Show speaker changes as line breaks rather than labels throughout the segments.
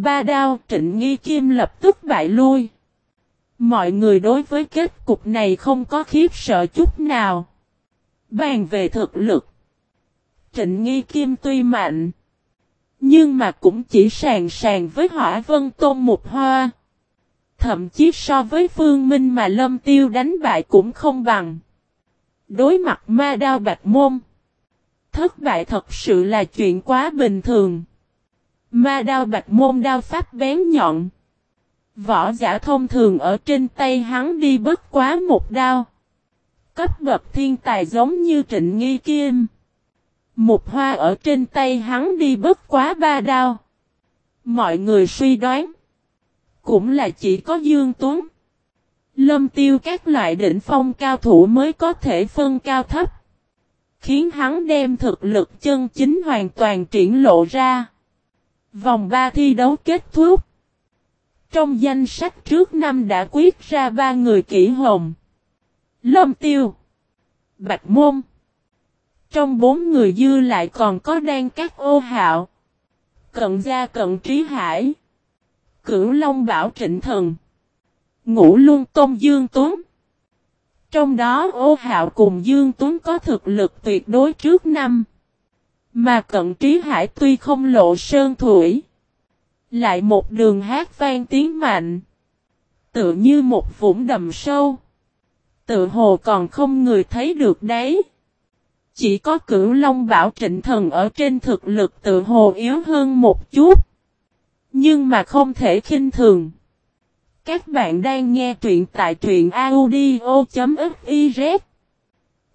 Ba đao trịnh nghi kim lập tức bại lui. Mọi người đối với kết cục này không có khiếp sợ chút nào. Bàn về thực lực. Trịnh nghi kim tuy mạnh. Nhưng mà cũng chỉ sàng sàng với hỏa vân tôn một hoa. Thậm chí so với phương minh mà lâm tiêu đánh bại cũng không bằng. Đối mặt ma đao bạch môn. Thất bại thật sự là chuyện quá bình thường. Ma đao bạch môn đao pháp bén nhọn. Võ giả thông thường ở trên tay hắn đi bất quá một đao. Cấp bậc thiên tài giống như trịnh nghi kim. Một hoa ở trên tay hắn đi bất quá ba đao. Mọi người suy đoán. Cũng là chỉ có Dương Tuấn. Lâm tiêu các loại đỉnh phong cao thủ mới có thể phân cao thấp. Khiến hắn đem thực lực chân chính hoàn toàn triển lộ ra. Vòng 3 thi đấu kết thúc. Trong danh sách trước năm đã quyết ra ba người kỹ hồng. Lâm tiêu. Bạch môn. Trong bốn người dư lại còn có đan các ô hạo. Cận gia cận trí hải. Cửu Long Bảo Trịnh Thần. Ngũ Luân Tôn Dương Tuấn. Trong đó ô hạo cùng Dương Tuấn có thực lực tuyệt đối trước năm. Mà cận trí hải tuy không lộ sơn thủy. Lại một đường hát vang tiếng mạnh. Tựa như một vũng đầm sâu. Tự hồ còn không người thấy được đấy. Chỉ có cửu long bảo trịnh thần ở trên thực lực tự hồ yếu hơn một chút. Nhưng mà không thể khinh thường. Các bạn đang nghe truyện tại truyện audio.fif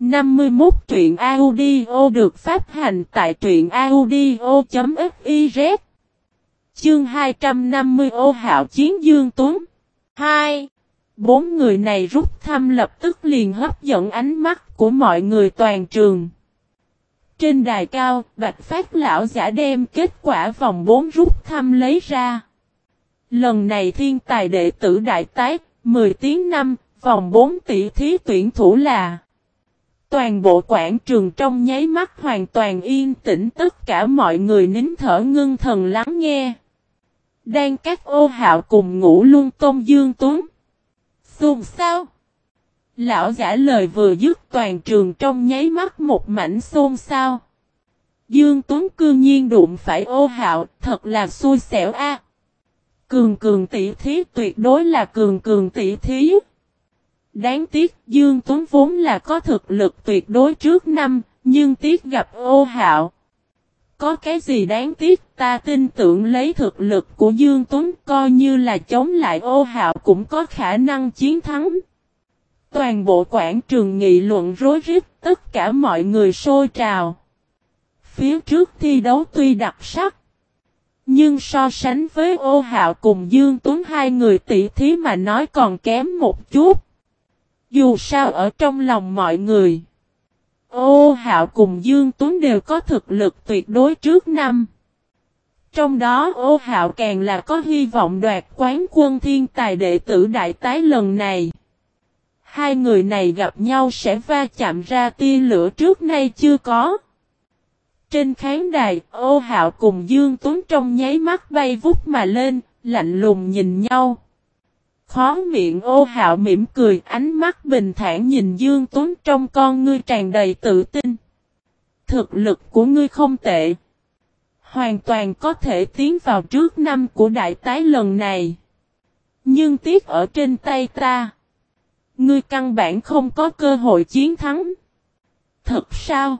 51 truyện audio được phát hành tại truyện audio.fiz Chương 250 ô hạo chiến dương tuấn 2. Bốn người này rút thăm lập tức liền hấp dẫn ánh mắt của mọi người toàn trường. Trên đài cao, Bạch Phát lão giả đem kết quả vòng 4 rút thăm lấy ra. Lần này thiên tài đệ tử đại tái, 10 tiếng năm, vòng 4 tỷ thí tuyển thủ là Toàn bộ quảng trường trong nháy mắt hoàn toàn yên tĩnh tất cả mọi người nín thở ngưng thần lắng nghe. Đang các ô hạo cùng ngủ luôn tôn dương tuấn. Xùm sao? Lão giả lời vừa dứt toàn trường trong nháy mắt một mảnh xôn xao. Dương Tuấn cư nhiên đụng phải ô hạo, thật là xui xẻo a. Cường cường tỷ thí tuyệt đối là cường cường tỷ thí. Đáng tiếc Dương Tuấn vốn là có thực lực tuyệt đối trước năm, nhưng tiếc gặp ô hạo. Có cái gì đáng tiếc ta tin tưởng lấy thực lực của Dương Tuấn coi như là chống lại ô hạo cũng có khả năng chiến thắng. Toàn bộ quảng trường nghị luận rối rít tất cả mọi người sôi trào. Phía trước thi đấu tuy đặc sắc. Nhưng so sánh với ô hạo cùng Dương Tuấn hai người tỷ thí mà nói còn kém một chút. Dù sao ở trong lòng mọi người. Ô Hạo cùng Dương Tuấn đều có thực lực tuyệt đối trước năm. Trong đó ô Hạo càng là có hy vọng đoạt quán quân thiên tài đệ tử đại tái lần này. Hai người này gặp nhau sẽ va chạm ra tia lửa trước nay chưa có. Trên khán đài, ô Hạo cùng Dương Tuấn trong nháy mắt bay vút mà lên, lạnh lùng nhìn nhau. Khó miệng ô hạo mỉm cười, ánh mắt bình thản nhìn Dương Tuấn trong con ngươi tràn đầy tự tin. Thực lực của ngươi không tệ. Hoàn toàn có thể tiến vào trước năm của đại tái lần này. Nhưng tiếc ở trên tay ta. Ngươi căn bản không có cơ hội chiến thắng. Thật sao?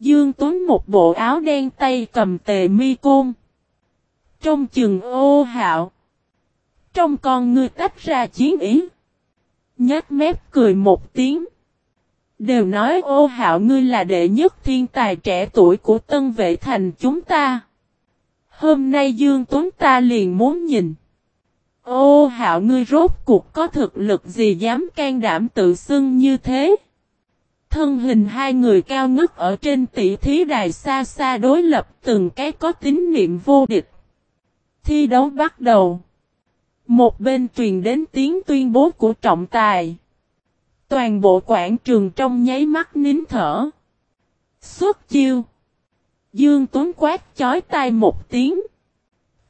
Dương Tuấn một bộ áo đen tay cầm tề mi côn. Trong chừng ô hạo. Trong con ngươi tách ra chiến ý. Nhát mép cười một tiếng. Đều nói, ô hạo, ngươi là đệ nhất thiên tài trẻ tuổi của tân vệ thành chúng ta. Hôm nay Dương Tuấn ta liền muốn nhìn. Ô hạo, ngươi rốt cuộc có thực lực gì dám can đảm tự xưng như thế. Thân hình hai người cao ngất ở trên tỷ thí đài xa xa đối lập từng cái có tín niệm vô địch. Thi đấu bắt đầu. Một bên truyền đến tiếng tuyên bố của trọng tài. Toàn bộ quảng trường trong nháy mắt nín thở. Xuất chiêu. Dương Tuấn quát chói tai một tiếng.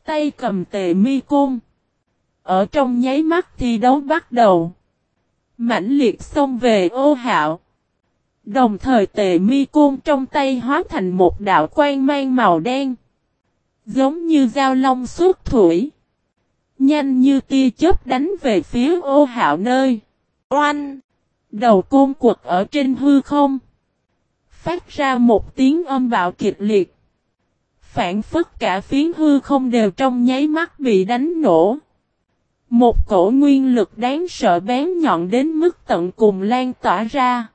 Tay cầm tề mi côn. Ở trong nháy mắt thi đấu bắt đầu. mãnh liệt xông về ô hạo. Đồng thời tề mi côn trong tay hóa thành một đạo quang mang màu đen. Giống như dao long suốt thủy. Nhanh như tia chớp đánh về phía ô hạo nơi. Oanh! Đầu côn quật ở trên hư không. Phát ra một tiếng âm bạo kịch liệt. Phản phất cả phiến hư không đều trong nháy mắt bị đánh nổ. Một cổ nguyên lực đáng sợ bén nhọn đến mức tận cùng lan tỏa ra.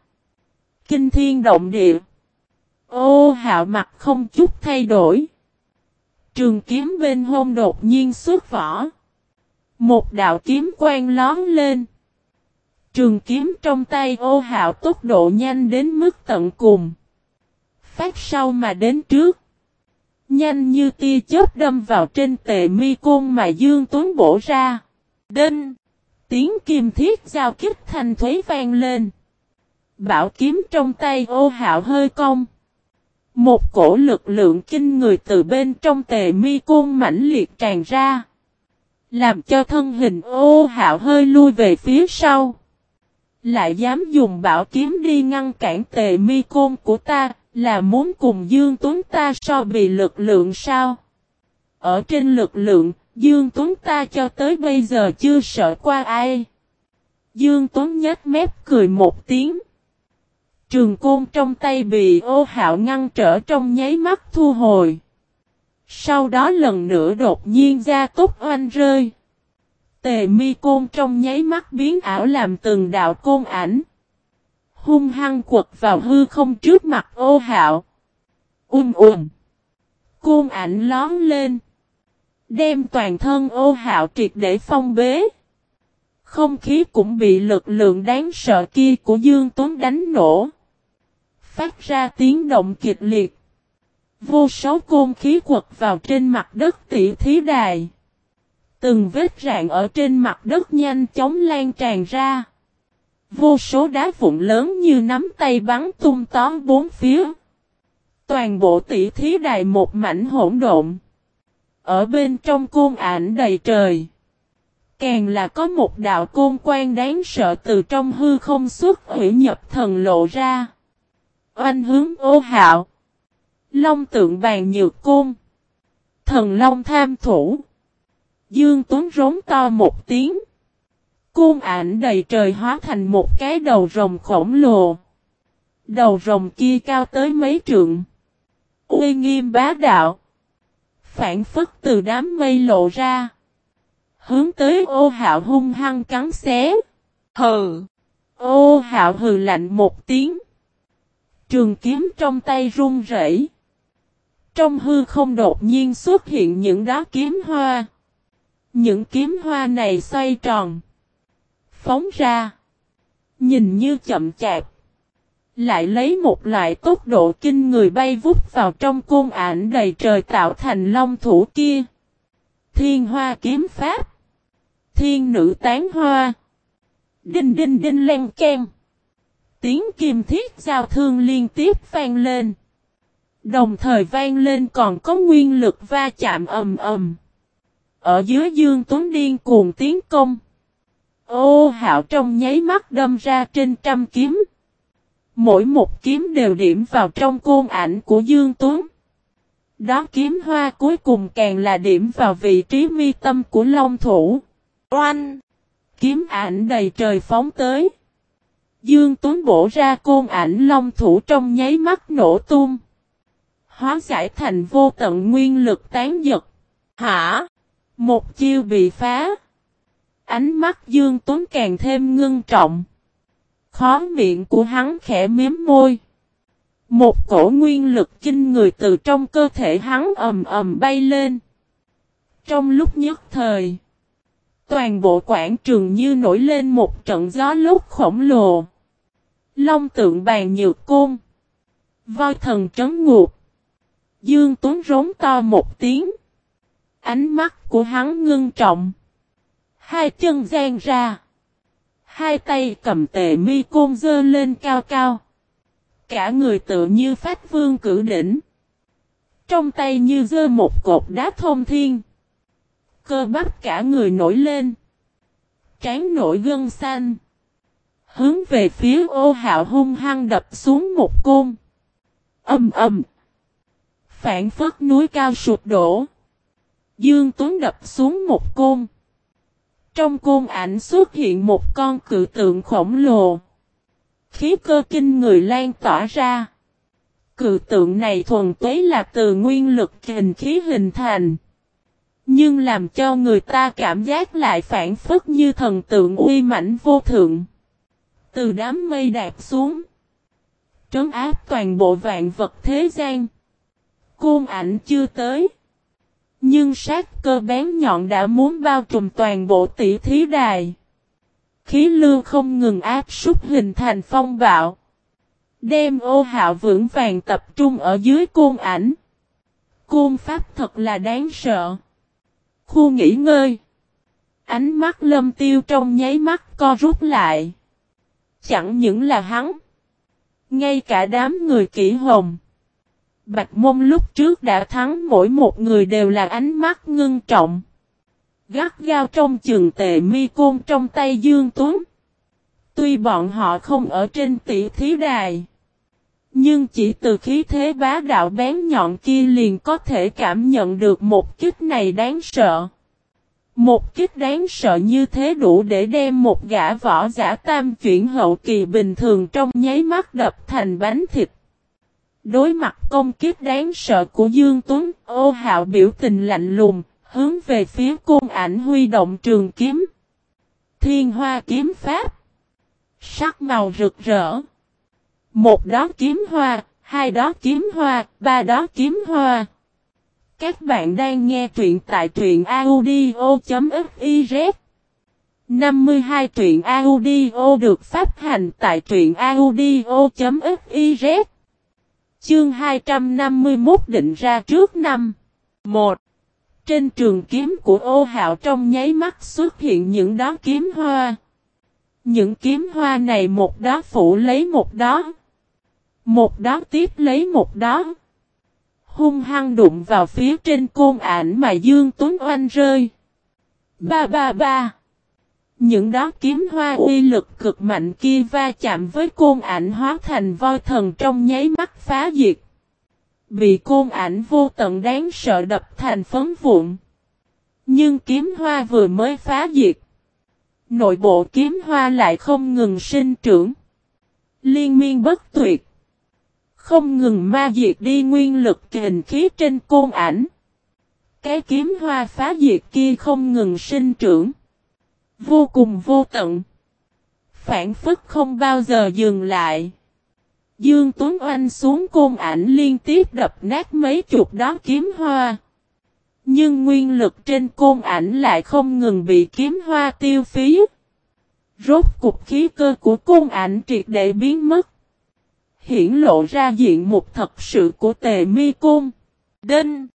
Kinh thiên động địa. Ô hạo mặt không chút thay đổi. Trường kiếm bên hông đột nhiên xuất vỏ. Một đạo kiếm quang lón lên. Trường kiếm trong tay ô hạo tốc độ nhanh đến mức tận cùng. Phát sau mà đến trước. Nhanh như tia chớp đâm vào trên tệ mi côn mà Dương Tuấn bổ ra. Đinh! Tiếng kim thiết giao kích thanh thuế vang lên. Bảo kiếm trong tay ô hạo hơi cong. Một cổ lực lượng kinh người từ bên trong tề mi côn mãnh liệt tràn ra. Làm cho thân hình ô hạo hơi lui về phía sau. Lại dám dùng bảo kiếm đi ngăn cản tề mi côn của ta, là muốn cùng Dương Tuấn ta so bị lực lượng sao? Ở trên lực lượng, Dương Tuấn ta cho tới bây giờ chưa sợ qua ai. Dương Tuấn nhếch mép cười một tiếng. Trường côn trong tay bị ô hạo ngăn trở trong nháy mắt thu hồi. Sau đó lần nữa đột nhiên ra cốt oanh rơi. Tề mi côn trong nháy mắt biến ảo làm từng đạo côn ảnh. Hung hăng quật vào hư không trước mặt ô hạo. Um um. Côn ảnh lón lên. Đem toàn thân ô hạo triệt để phong bế. Không khí cũng bị lực lượng đáng sợ kia của Dương Tuấn đánh nổ. Phát ra tiếng động kịch liệt. Vô số côn khí quật vào trên mặt đất tỷ thí đài. Từng vết rạn ở trên mặt đất nhanh chóng lan tràn ra. Vô số đá vụn lớn như nắm tay bắn tung tóm bốn phía. Toàn bộ tỷ thí đài một mảnh hỗn độn. Ở bên trong côn ảnh đầy trời. Càng là có một đạo côn quan đáng sợ từ trong hư không xuất hủy nhập thần lộ ra. Oanh hướng ô hạo. Long tượng bàn nhược côn. Thần long tham thủ. Dương Tuấn rống to một tiếng. Côn ảnh đầy trời hóa thành một cái đầu rồng khổng lồ. Đầu rồng kia cao tới mấy trượng. Uy nghiêm bá đạo. Phản phất từ đám mây lộ ra. Hướng tới ô hạo hung hăng cắn xé. Hừ. Ô hạo hừ lạnh một tiếng. Trường kiếm trong tay run rẩy. Trong hư không đột nhiên xuất hiện những đá kiếm hoa. Những kiếm hoa này xoay tròn. Phóng ra. Nhìn như chậm chạp. Lại lấy một loại tốc độ kinh người bay vút vào trong cung ảnh đầy trời tạo thành long thủ kia. Thiên hoa kiếm pháp. Thiên nữ tán hoa. Đinh đinh đinh len ken. Tiếng kim thiết giao thương liên tiếp vang lên. Đồng thời vang lên còn có nguyên lực va chạm ầm ầm. Ở dưới dương tuấn điên cuồng tiến công. Ô hạo trong nháy mắt đâm ra trên trăm kiếm. Mỗi một kiếm đều điểm vào trong côn ảnh của Dương Tuấn. Đó kiếm hoa cuối cùng càng là điểm vào vị trí mi tâm của Long Thủ. Oanh! Kiếm ảnh đầy trời phóng tới. Dương Tuấn bổ ra côn ảnh Long Thủ trong nháy mắt nổ tung. Hóa giải thành vô tận nguyên lực tán giật. Hả? Một chiêu bị phá. Ánh mắt Dương Tuấn càng thêm ngưng trọng. Khó miệng của hắn khẽ miếm môi. Một cổ nguyên lực chinh người từ trong cơ thể hắn ầm ầm bay lên. Trong lúc nhất thời, toàn bộ quảng trường như nổi lên một trận gió lúc khổng lồ. Long tượng bàn nhược côn. Voi thần trấn ngục. Dương Tuấn rống to một tiếng. Ánh mắt của hắn ngưng trọng. Hai chân giang ra. Hai tay cầm tề mi côn dơ lên cao cao. Cả người tự như phát vương cử đỉnh. Trong tay như dơ một cột đá thông thiên. cơ bắp cả người nổi lên. Trán nổi gân xanh. Hướng về phía ô hạo hung hăng đập xuống một côn. Âm ầm. Phản phất núi cao sụp đổ. Dương Tuấn đập xuống một côn. Trong côn ảnh xuất hiện một con cự tượng khổng lồ. Khí cơ kinh người lan tỏa ra. Cự tượng này thuần túy là từ nguyên lực hình khí hình thành. Nhưng làm cho người ta cảm giác lại phản phất như thần tượng uy mãnh vô thượng. Từ đám mây đạp xuống. Trấn áp toàn bộ vạn vật thế gian. Côn ảnh chưa tới. Nhưng sát cơ bén nhọn đã muốn bao trùm toàn bộ tỷ thí đài. Khí lưu không ngừng áp súc hình thành phong bạo. Đem ô hạo vững vàng tập trung ở dưới côn ảnh. Côn pháp thật là đáng sợ. Khu nghỉ ngơi. Ánh mắt lâm tiêu trong nháy mắt co rút lại. Chẳng những là hắn. Ngay cả đám người kỹ hồng. Bạch mông lúc trước đã thắng, mỗi một người đều là ánh mắt ngưng trọng. Gắt gao trong trường tề mi côn trong tay Dương Tuấn. Tuy bọn họ không ở trên tỷ thí đài. Nhưng chỉ từ khí thế bá đạo bén nhọn kia liền có thể cảm nhận được một kích này đáng sợ. Một kích đáng sợ như thế đủ để đem một gã võ giả tam chuyển hậu kỳ bình thường trong nháy mắt đập thành bánh thịt. Đối mặt công kiếp đáng sợ của Dương Tuấn, ô hạo biểu tình lạnh lùng, hướng về phía côn ảnh huy động trường kiếm. Thiên hoa kiếm pháp. Sắc màu rực rỡ. Một đó kiếm hoa, hai đó kiếm hoa, ba đó kiếm hoa. Các bạn đang nghe truyện tại truyện audio.fiz 52 truyện audio được phát hành tại truyện audio.fiz Chương 251 định ra trước năm 1. Trên trường kiếm của ô hạo trong nháy mắt xuất hiện những đó kiếm hoa. Những kiếm hoa này một đó phủ lấy một đó. Một đó tiếp lấy một đó. Hung hăng đụng vào phía trên côn ảnh mà Dương Tuấn oanh rơi. Ba ba ba. Những đó kiếm hoa uy lực cực mạnh kia va chạm với côn ảnh hóa thành voi thần trong nháy mắt phá diệt. Bị côn ảnh vô tận đáng sợ đập thành phấn vụn. Nhưng kiếm hoa vừa mới phá diệt. Nội bộ kiếm hoa lại không ngừng sinh trưởng. Liên miên bất tuyệt. Không ngừng ma diệt đi nguyên lực kình khí trên côn ảnh. Cái kiếm hoa phá diệt kia không ngừng sinh trưởng. Vô cùng vô tận. Phản phức không bao giờ dừng lại. Dương Tuấn Oanh xuống côn ảnh liên tiếp đập nát mấy chục đó kiếm hoa. Nhưng nguyên lực trên côn ảnh lại không ngừng bị kiếm hoa tiêu phí. Rốt cục khí cơ của côn ảnh triệt để biến mất. Hiển lộ ra diện mục thật sự của tề mi côn. Đinh.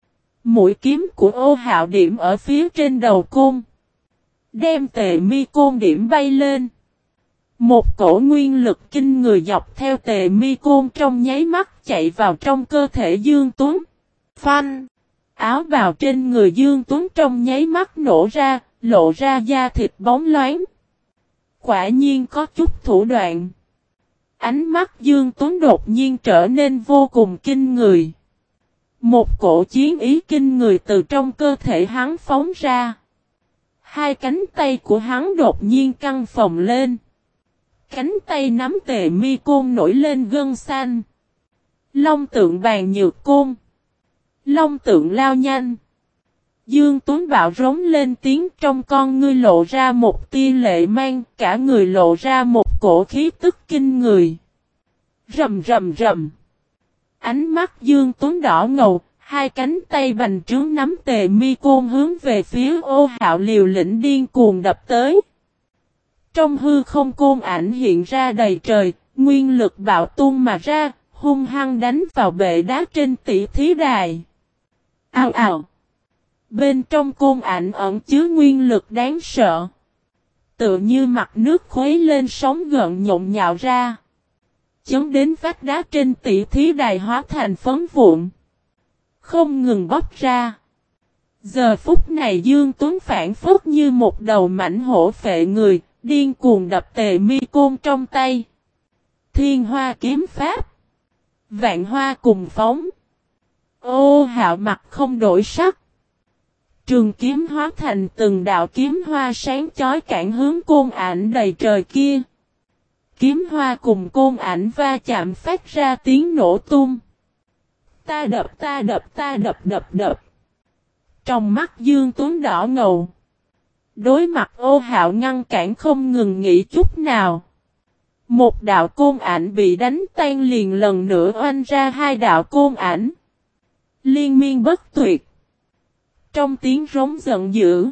Mũi kiếm của ô hạo điểm ở phía trên đầu côn. Đem tề mi côn điểm bay lên. Một cổ nguyên lực kinh người dọc theo tề mi côn trong nháy mắt chạy vào trong cơ thể Dương Tuấn. Phanh! Áo bào trên người Dương Tuấn trong nháy mắt nổ ra, lộ ra da thịt bóng loáng. Quả nhiên có chút thủ đoạn. Ánh mắt Dương Tuấn đột nhiên trở nên vô cùng kinh người. Một cổ chiến ý kinh người từ trong cơ thể hắn phóng ra. Hai cánh tay của hắn đột nhiên căng phồng lên. Cánh tay nắm tề mi côn nổi lên gân xanh. Long tượng bàn nhược côn. Long tượng lao nhanh. Dương Tuấn bạo rống lên tiếng trong con ngươi lộ ra một tia lệ mang, cả người lộ ra một cổ khí tức kinh người. Rầm rầm rầm. Ánh mắt Dương Tuấn đỏ ngầu, hai cánh tay bành trướng nắm tề mi côn hướng về phía ô hạo liều lĩnh điên cuồng đập tới. Trong hư không côn ảnh hiện ra đầy trời, nguyên lực bạo tung mà ra, hung hăng đánh vào bệ đá trên tỷ thí đài. Ao ào! Bên trong côn ảnh ẩn chứa nguyên lực đáng sợ. Tựa như mặt nước khuấy lên sóng gợn nhộn nhạo ra. Chấn đến vách đá trên tỷ thí đài hóa thành phấn vụn. Không ngừng bóc ra. Giờ phút này Dương Tuấn phản phất như một đầu mảnh hổ phệ người, điên cuồng đập tề mi côn trong tay. Thiên hoa kiếm pháp. Vạn hoa cùng phóng. Ô hạo mặt không đổi sắc. Trường kiếm hóa thành từng đạo kiếm hoa sáng chói cản hướng côn ảnh đầy trời kia. Kiếm hoa cùng côn ảnh va chạm phát ra tiếng nổ tung. Ta đập ta đập ta đập đập đập. Trong mắt Dương Tuấn đỏ ngầu. Đối mặt ô hạo ngăn cản không ngừng nghỉ chút nào. Một đạo côn ảnh bị đánh tan liền lần nữa oanh ra hai đạo côn ảnh. Liên miên bất tuyệt. Trong tiếng rống giận dữ.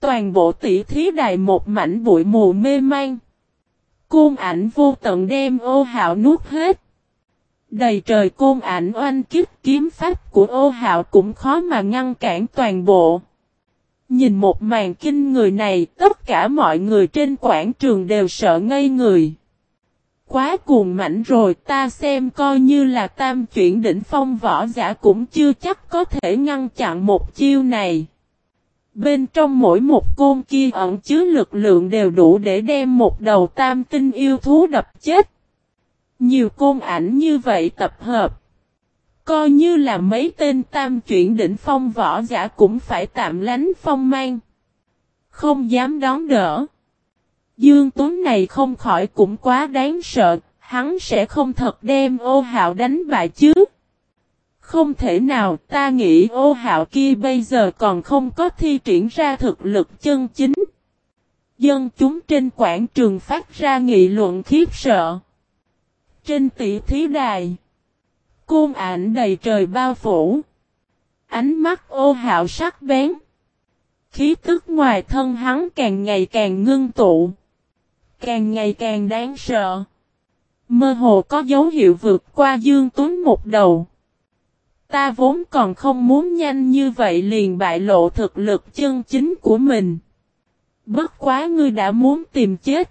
Toàn bộ tỷ thí đài một mảnh bụi mù mê man. Côn ảnh vô tận đem ô hạo nuốt hết. Đầy trời côn ảnh oanh kiếp kiếm pháp của ô hạo cũng khó mà ngăn cản toàn bộ. Nhìn một màn kinh người này, tất cả mọi người trên quảng trường đều sợ ngây người. Quá cuồng mạnh rồi ta xem coi như là tam chuyển đỉnh phong võ giả cũng chưa chắc có thể ngăn chặn một chiêu này. Bên trong mỗi một côn kia ẩn chứa lực lượng đều đủ để đem một đầu tam tinh yêu thú đập chết. Nhiều côn ảnh như vậy tập hợp. Coi như là mấy tên tam chuyển đỉnh phong võ giả cũng phải tạm lánh phong mang. Không dám đón đỡ. Dương Tuấn này không khỏi cũng quá đáng sợ, hắn sẽ không thật đem ô hạo đánh bại chứ. Không thể nào ta nghĩ ô hạo kia bây giờ còn không có thi triển ra thực lực chân chính. Dân chúng trên quảng trường phát ra nghị luận khiếp sợ. Trên tỷ thí đài. Côn ảnh đầy trời bao phủ. Ánh mắt ô hạo sắc bén. Khí tức ngoài thân hắn càng ngày càng ngưng tụ. Càng ngày càng đáng sợ. Mơ hồ có dấu hiệu vượt qua Dương Tuấn một đầu. Ta vốn còn không muốn nhanh như vậy liền bại lộ thực lực chân chính của mình. Bất quá ngươi đã muốn tìm chết.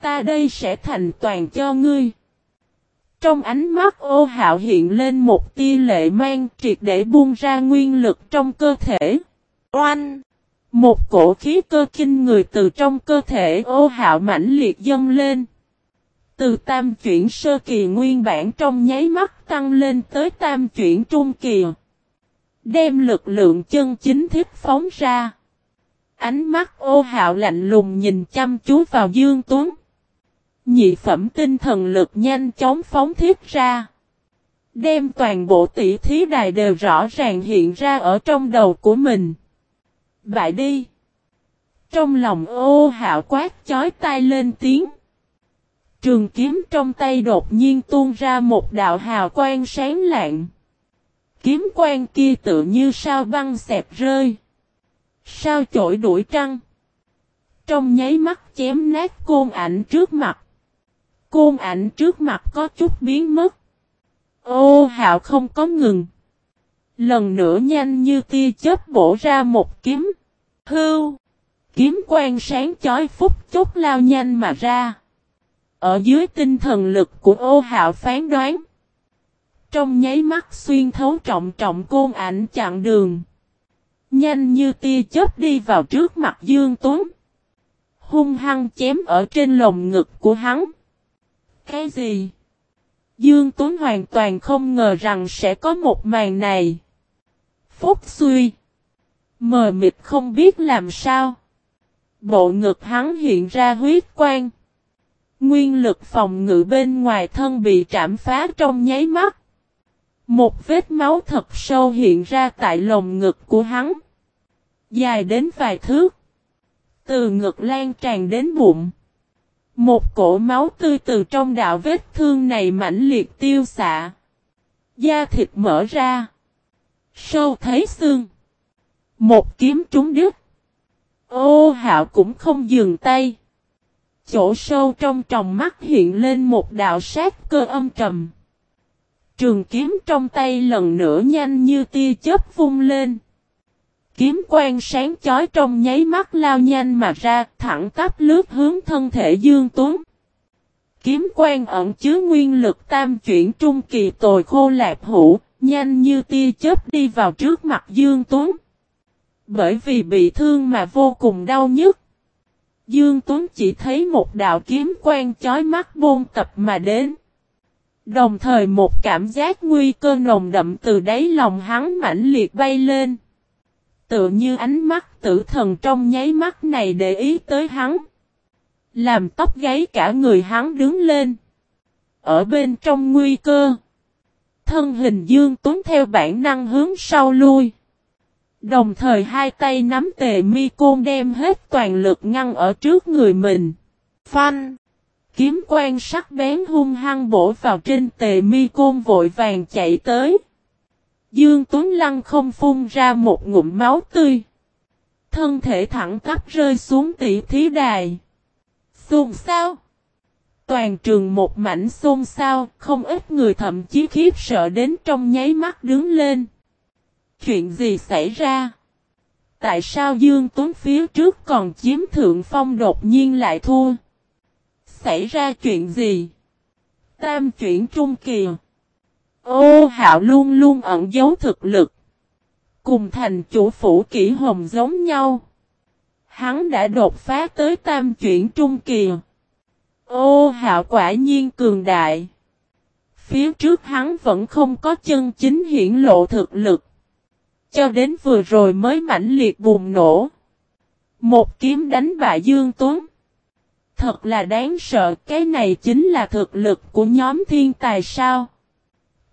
Ta đây sẽ thành toàn cho ngươi. Trong ánh mắt ô hạo hiện lên một tia lệ mang triệt để buông ra nguyên lực trong cơ thể. Oanh! Một cổ khí cơ kinh người từ trong cơ thể ô hạo mãnh liệt dâng lên. Từ tam chuyển sơ kỳ nguyên bản trong nháy mắt tăng lên tới tam chuyển trung kỳ. Đem lực lượng chân chính thiết phóng ra. Ánh mắt ô hạo lạnh lùng nhìn chăm chú vào Dương Tuấn. Nhị phẩm tinh thần lực nhanh chóng phóng thiết ra. Đem toàn bộ tỷ thí đài đều rõ ràng hiện ra ở trong đầu của mình. Bại đi. Trong lòng ô hạo quát chói tai lên tiếng. Trường kiếm trong tay đột nhiên tuôn ra một đạo hào quang sáng lạng. Kiếm quang kia tự như sao băng xẹp rơi. Sao chổi đuổi trăng. Trong nháy mắt chém nát côn ảnh trước mặt. Côn ảnh trước mặt có chút biến mất. Ô hạo không có ngừng. Lần nữa nhanh như tia chớp bổ ra một kiếm. Hưu. Kiếm quang sáng chói phút chốc lao nhanh mà ra. Ở dưới tinh thần lực của ô hạo phán đoán. Trong nháy mắt xuyên thấu trọng trọng côn ảnh chặn đường. Nhanh như tia chớp đi vào trước mặt Dương Tuấn. Hung hăng chém ở trên lồng ngực của hắn. Cái gì? Dương Tuấn hoàn toàn không ngờ rằng sẽ có một màn này. Phúc suy. Mờ mịt không biết làm sao. Bộ ngực hắn hiện ra huyết quang. Nguyên lực phòng ngự bên ngoài thân bị trảm phá trong nháy mắt. Một vết máu thật sâu hiện ra tại lồng ngực của hắn. Dài đến vài thước. Từ ngực lan tràn đến bụng. Một cổ máu tươi từ trong đạo vết thương này mãnh liệt tiêu xạ. Da thịt mở ra. Sâu thấy xương. Một kiếm trúng đứt. Ô hạo cũng không dừng tay. Chỗ sâu trong tròng mắt hiện lên một đạo sát cơ âm trầm. Trường kiếm trong tay lần nữa nhanh như tia chớp vung lên. Kiếm quang sáng chói trong nháy mắt lao nhanh mà ra, thẳng tắp lướt hướng thân thể Dương Tuấn. Kiếm quang ẩn chứa nguyên lực tam chuyển trung kỳ tồi khô lạp hủ, Nhanh như tia chớp đi vào trước mặt Dương Tuấn. Bởi vì bị thương mà vô cùng đau nhức. Dương Tuấn chỉ thấy một đạo kiếm quang chói mắt bôn tập mà đến. Đồng thời một cảm giác nguy cơ nồng đậm từ đáy lòng hắn mãnh liệt bay lên. Tựa như ánh mắt tử thần trong nháy mắt này để ý tới hắn. Làm tóc gáy cả người hắn đứng lên. Ở bên trong nguy cơ. Thân hình Dương Tuấn theo bản năng hướng sau lui. Đồng thời hai tay nắm tề mi côn đem hết toàn lực ngăn ở trước người mình. Phanh! Kiếm quan sắc bén hung hăng bổ vào trên tề mi côn vội vàng chạy tới. Dương Tuấn Lăng không phun ra một ngụm máu tươi. Thân thể thẳng tắp rơi xuống tỷ thí đài. Xôn sao? Toàn trường một mảnh xôn xao, không ít người thậm chí khiếp sợ đến trong nháy mắt đứng lên. Chuyện gì xảy ra? Tại sao Dương Tuấn phía trước còn chiếm thượng phong đột nhiên lại thua? Xảy ra chuyện gì? Tam chuyển trung kỳ. Ô hạo luôn luôn ẩn giấu thực lực. Cùng thành chủ phủ kỷ hồng giống nhau. Hắn đã đột phá tới tam chuyển trung kỳ. Ô hạo quả nhiên cường đại. Phía trước hắn vẫn không có chân chính hiển lộ thực lực. Cho đến vừa rồi mới mãnh liệt bùng nổ. Một kiếm đánh bại Dương Tuấn. Thật là đáng sợ, cái này chính là thực lực của nhóm thiên tài sao?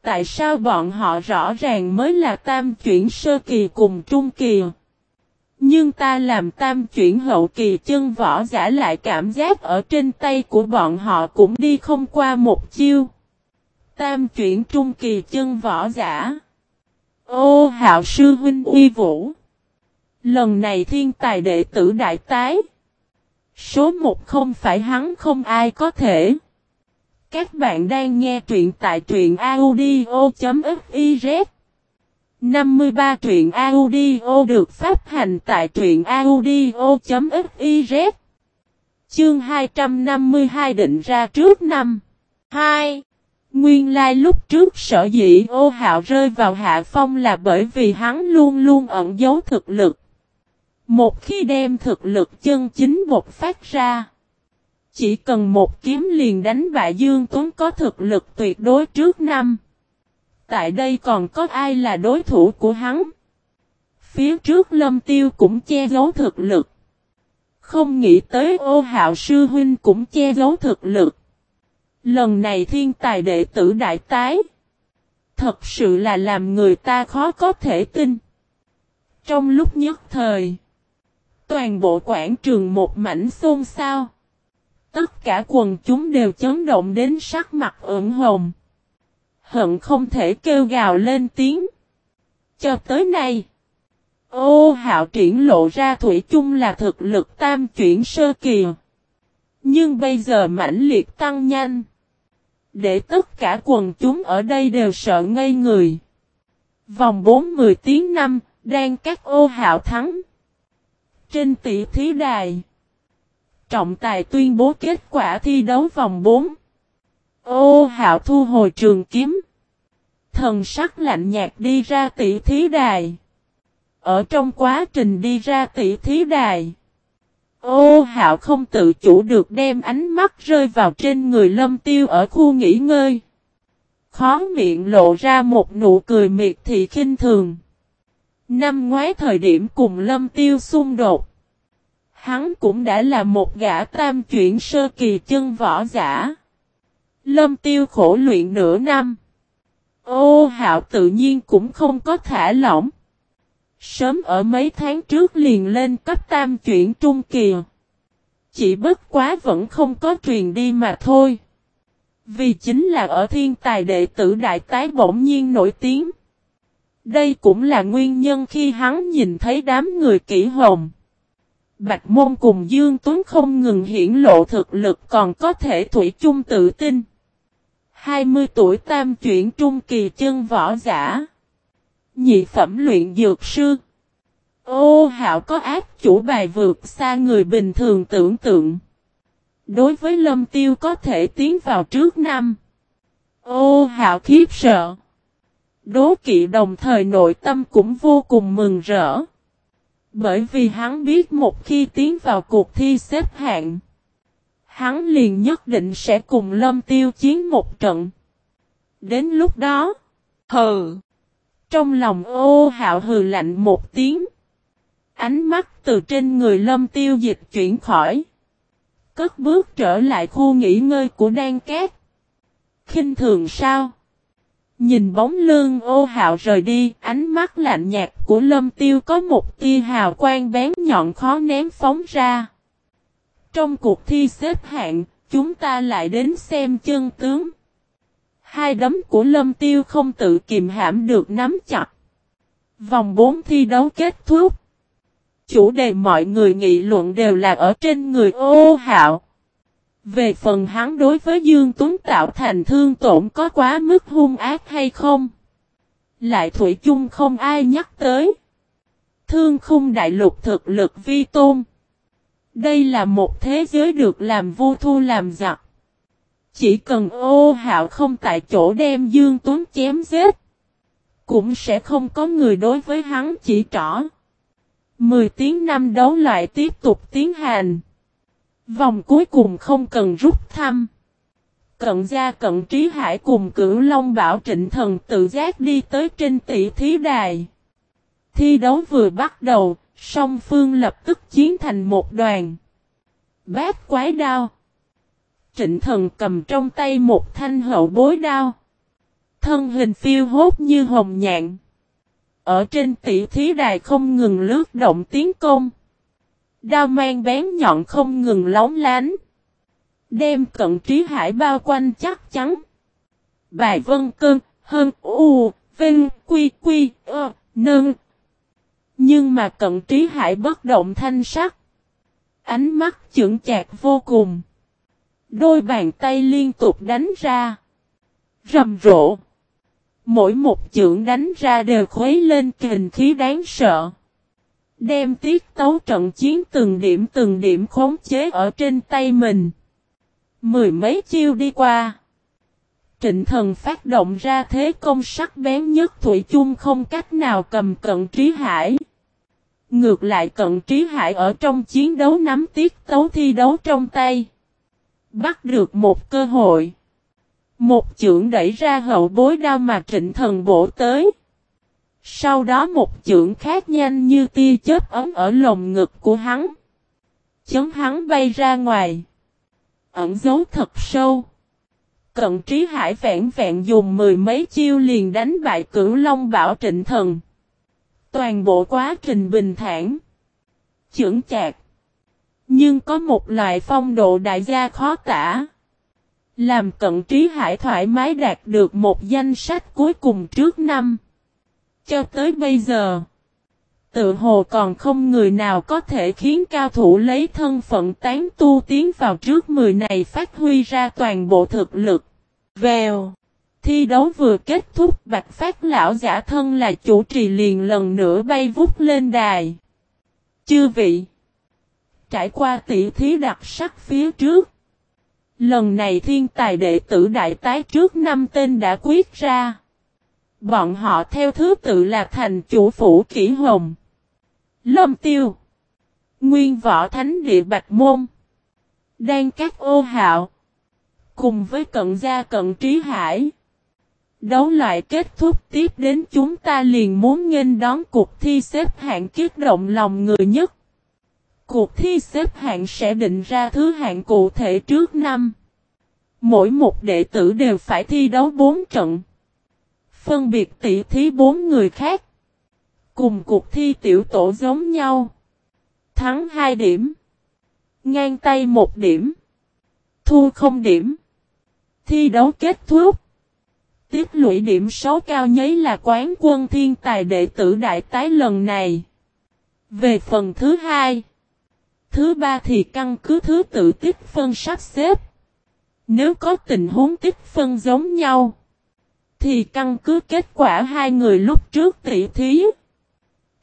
Tại sao bọn họ rõ ràng mới là tam chuyển sơ kỳ cùng trung kỳ? Nhưng ta làm tam chuyển hậu kỳ chân võ giả lại cảm giác ở trên tay của bọn họ cũng đi không qua một chiêu. Tam chuyển trung kỳ chân võ giả. Ô, hạo sư huynh uy vũ. Lần này thiên tài đệ tử đại tái. Số một không phải hắn không ai có thể. Các bạn đang nghe truyện tại truyện audio.fiz 53 truyện audio được phát hành tại truyện audio.fiz Chương 252 định ra trước năm 2. Nguyên lai lúc trước sở dĩ ô hạo rơi vào hạ phong là bởi vì hắn luôn luôn ẩn giấu thực lực. Một khi đem thực lực chân chính bột phát ra. Chỉ cần một kiếm liền đánh bại Dương Tuấn có thực lực tuyệt đối trước năm. Tại đây còn có ai là đối thủ của hắn? Phía trước lâm tiêu cũng che giấu thực lực. Không nghĩ tới ô hạo sư huynh cũng che giấu thực lực. Lần này thiên tài đệ tử đại tái. Thật sự là làm người ta khó có thể tin. Trong lúc nhất thời. Toàn bộ quảng trường một mảnh xôn xao. Tất cả quần chúng đều chấn động đến sắc mặt ửng hồng. Hận không thể kêu gào lên tiếng. Cho tới nay. Ô hạo triển lộ ra thủy chung là thực lực tam chuyển sơ kỳ. Nhưng bây giờ mãnh liệt tăng nhanh. Để tất cả quần chúng ở đây đều sợ ngây người. Vòng 40 tiếng năm, đang các ô hạo thắng. Trên tỷ thí đài. Trọng tài tuyên bố kết quả thi đấu vòng 4. Ô, hạo thu hồi trường kiếm. Thần sắc lạnh nhạt đi ra tỷ thí đài. Ở trong quá trình đi ra tỷ thí đài. Ô, hạo không tự chủ được đem ánh mắt rơi vào trên người lâm tiêu ở khu nghỉ ngơi. Khó miệng lộ ra một nụ cười miệt thị khinh thường. Năm ngoái thời điểm cùng lâm tiêu xung đột. Hắn cũng đã là một gã tam chuyển sơ kỳ chân võ giả. Lâm tiêu khổ luyện nửa năm. Ô, hạo tự nhiên cũng không có thả lỏng. Sớm ở mấy tháng trước liền lên cấp tam chuyển trung kỳ. Chỉ bất quá vẫn không có truyền đi mà thôi. Vì chính là ở thiên tài đệ tử đại tái bỗng nhiên nổi tiếng. Đây cũng là nguyên nhân khi hắn nhìn thấy đám người kỹ hồng. Bạch môn cùng Dương Tuấn không ngừng hiển lộ thực lực còn có thể thủy chung tự tin. 20 tuổi tam chuyển trung kỳ chân võ giả. Nhị phẩm luyện dược sư. Ô hạo có ác chủ bài vượt xa người bình thường tưởng tượng. Đối với lâm tiêu có thể tiến vào trước năm. Ô hạo khiếp sợ. Đố kỵ đồng thời nội tâm cũng vô cùng mừng rỡ. Bởi vì hắn biết một khi tiến vào cuộc thi xếp hạng, hắn liền nhất định sẽ cùng lâm tiêu chiến một trận. Đến lúc đó, hừ, trong lòng ô hạo hừ lạnh một tiếng. Ánh mắt từ trên người lâm tiêu dịch chuyển khỏi. Cất bước trở lại khu nghỉ ngơi của đan cát. kinh thường sao? Nhìn bóng lưng ô hạo rời đi, ánh mắt lạnh nhạt của lâm tiêu có một tia hào quang bén nhọn khó ném phóng ra. Trong cuộc thi xếp hạng, chúng ta lại đến xem chân tướng. Hai đấm của lâm tiêu không tự kìm hãm được nắm chặt. Vòng 4 thi đấu kết thúc. Chủ đề mọi người nghị luận đều là ở trên người ô hạo. Về phần hắn đối với Dương Tuấn tạo thành thương tổn có quá mức hung ác hay không? Lại Thủy chung không ai nhắc tới. Thương khung đại lục thực lực vi tôn. Đây là một thế giới được làm vô thu làm giặc. Chỉ cần ô hạo không tại chỗ đem Dương Tuấn chém giết. Cũng sẽ không có người đối với hắn chỉ trỏ. 10 tiếng năm đấu lại tiếp tục tiến hành. Vòng cuối cùng không cần rút thăm. Cận gia cận trí hải cùng cửu Long Bảo Trịnh Thần tự giác đi tới trên tỷ thí đài. Thi đấu vừa bắt đầu, song phương lập tức chiến thành một đoàn. Bát quái đao. Trịnh Thần cầm trong tay một thanh hậu bối đao. Thân hình phiêu hốt như hồng nhạn. Ở trên tỷ thí đài không ngừng lướt động tiến công. Đao mang bén nhọn không ngừng lóng lánh. Đem cận trí hải bao quanh chắc chắn. Bài vân cơn, hơn, u, vinh, quy, quy, ơ, nâng. Nhưng mà cận trí hải bất động thanh sắc. Ánh mắt chững chạc vô cùng. Đôi bàn tay liên tục đánh ra. Rầm rộ. Mỗi một chưởng đánh ra đều khuấy lên kình khí đáng sợ. Đem tiết tấu trận chiến từng điểm từng điểm khống chế ở trên tay mình. Mười mấy chiêu đi qua. Trịnh thần phát động ra thế công sắc bén nhất Thủy chung không cách nào cầm cận trí hải. Ngược lại cận trí hải ở trong chiến đấu nắm tiết tấu thi đấu trong tay. Bắt được một cơ hội. Một chưởng đẩy ra hậu bối đao mà trịnh thần bổ tới. Sau đó một chưởng khác nhanh như tia chớp ấm ở lồng ngực của hắn. Chấn hắn bay ra ngoài. Ẩn dấu thật sâu. Cận trí hải vẹn vẹn dùng mười mấy chiêu liền đánh bại cửu long bảo trịnh thần. Toàn bộ quá trình bình thản. Chưởng chạc. Nhưng có một loại phong độ đại gia khó tả. Làm cận trí hải thoải mái đạt được một danh sách cuối cùng trước năm. Cho tới bây giờ, tự hồ còn không người nào có thể khiến cao thủ lấy thân phận tán tu tiến vào trước 10 này phát huy ra toàn bộ thực lực. Vèo. Thi đấu vừa kết thúc bạch phát lão giả thân là chủ trì liền lần nữa bay vút lên đài. Chư vị. Trải qua tỷ thí đặc sắc phía trước. Lần này thiên tài đệ tử đại tái trước năm tên đã quyết ra. Bọn họ theo thứ tự là thành chủ phủ kỷ hồng. Lâm tiêu. Nguyên võ thánh địa bạch môn. Đang các ô hạo. Cùng với cận gia cận trí hải. Đấu loại kết thúc tiếp đến chúng ta liền muốn nghênh đón cuộc thi xếp hạng kiết động lòng người nhất. Cuộc thi xếp hạng sẽ định ra thứ hạng cụ thể trước năm. Mỗi một đệ tử đều phải thi đấu 4 trận. Phân biệt tỷ thí bốn người khác. Cùng cuộc thi tiểu tổ giống nhau. Thắng 2 điểm. Ngang tay 1 điểm. Thu 0 điểm. Thi đấu kết thúc. Tiếp lũy điểm số cao nhất là quán quân thiên tài đệ tử đại tái lần này. Về phần thứ hai. Thứ ba thì căn cứ thứ tự tích phân sắp xếp. Nếu có tình huống tích phân giống nhau. Thì căn cứ kết quả hai người lúc trước tỷ thí.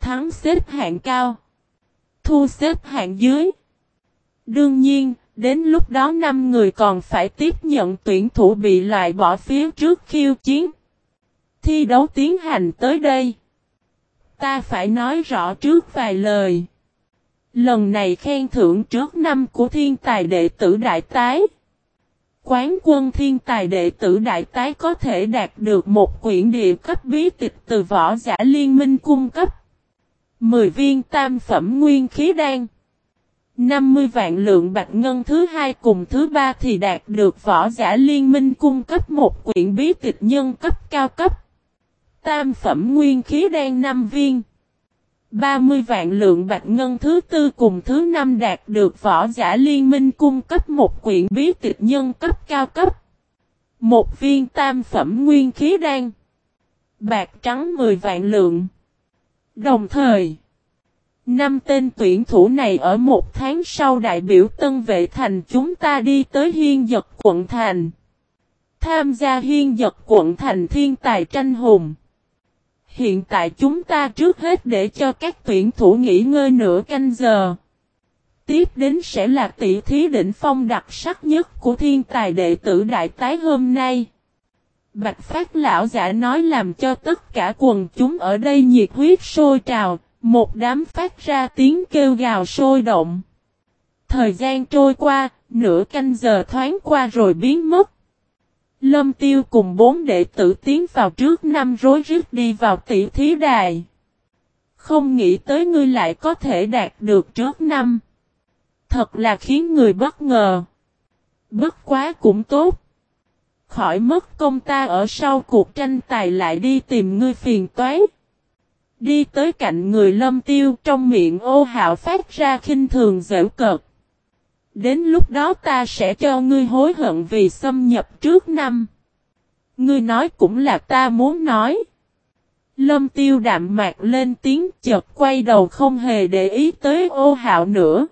Thắng xếp hạng cao. Thu xếp hạng dưới. Đương nhiên, đến lúc đó 5 người còn phải tiếp nhận tuyển thủ bị loại bỏ phía trước khiêu chiến. Thi đấu tiến hành tới đây. Ta phải nói rõ trước vài lời. Lần này khen thưởng trước năm của thiên tài đệ tử đại tái. Quán quân thiên tài đệ tử đại tái có thể đạt được một quyển địa cấp bí tịch từ võ giả liên minh cung cấp. 10 viên tam phẩm nguyên khí đan. 50 vạn lượng bạch ngân thứ hai cùng thứ ba thì đạt được võ giả liên minh cung cấp một quyển bí tịch nhân cấp cao cấp. Tam phẩm nguyên khí đan 5 viên. 30 vạn lượng bạch ngân thứ tư cùng thứ năm đạt được võ giả liên minh cung cấp một quyển bí tịch nhân cấp cao cấp. Một viên tam phẩm nguyên khí đan. Bạc trắng 10 vạn lượng. Đồng thời, năm tên tuyển thủ này ở một tháng sau đại biểu tân vệ thành chúng ta đi tới hiên giật quận thành. Tham gia hiên giật quận thành thiên tài tranh hùng. Hiện tại chúng ta trước hết để cho các tuyển thủ nghỉ ngơi nửa canh giờ. Tiếp đến sẽ là tỷ thí đỉnh phong đặc sắc nhất của thiên tài đệ tử đại tái hôm nay. Bạch Phát lão giả nói làm cho tất cả quần chúng ở đây nhiệt huyết sôi trào, một đám phát ra tiếng kêu gào sôi động. Thời gian trôi qua, nửa canh giờ thoáng qua rồi biến mất. Lâm Tiêu cùng bốn đệ tử tiến vào trước năm rối rít đi vào tỷ thí đài. Không nghĩ tới ngươi lại có thể đạt được trước năm. Thật là khiến người bất ngờ. Bất quá cũng tốt. Khỏi mất công ta ở sau cuộc tranh tài lại đi tìm ngươi phiền toái. Đi tới cạnh người lâm tiêu trong miệng ô hạo phát ra khinh thường dễ cợt. Đến lúc đó ta sẽ cho ngươi hối hận vì xâm nhập trước năm. Ngươi nói cũng là ta muốn nói. Lâm tiêu đạm mạc lên tiếng chợt quay đầu không hề để ý tới ô hạo nữa.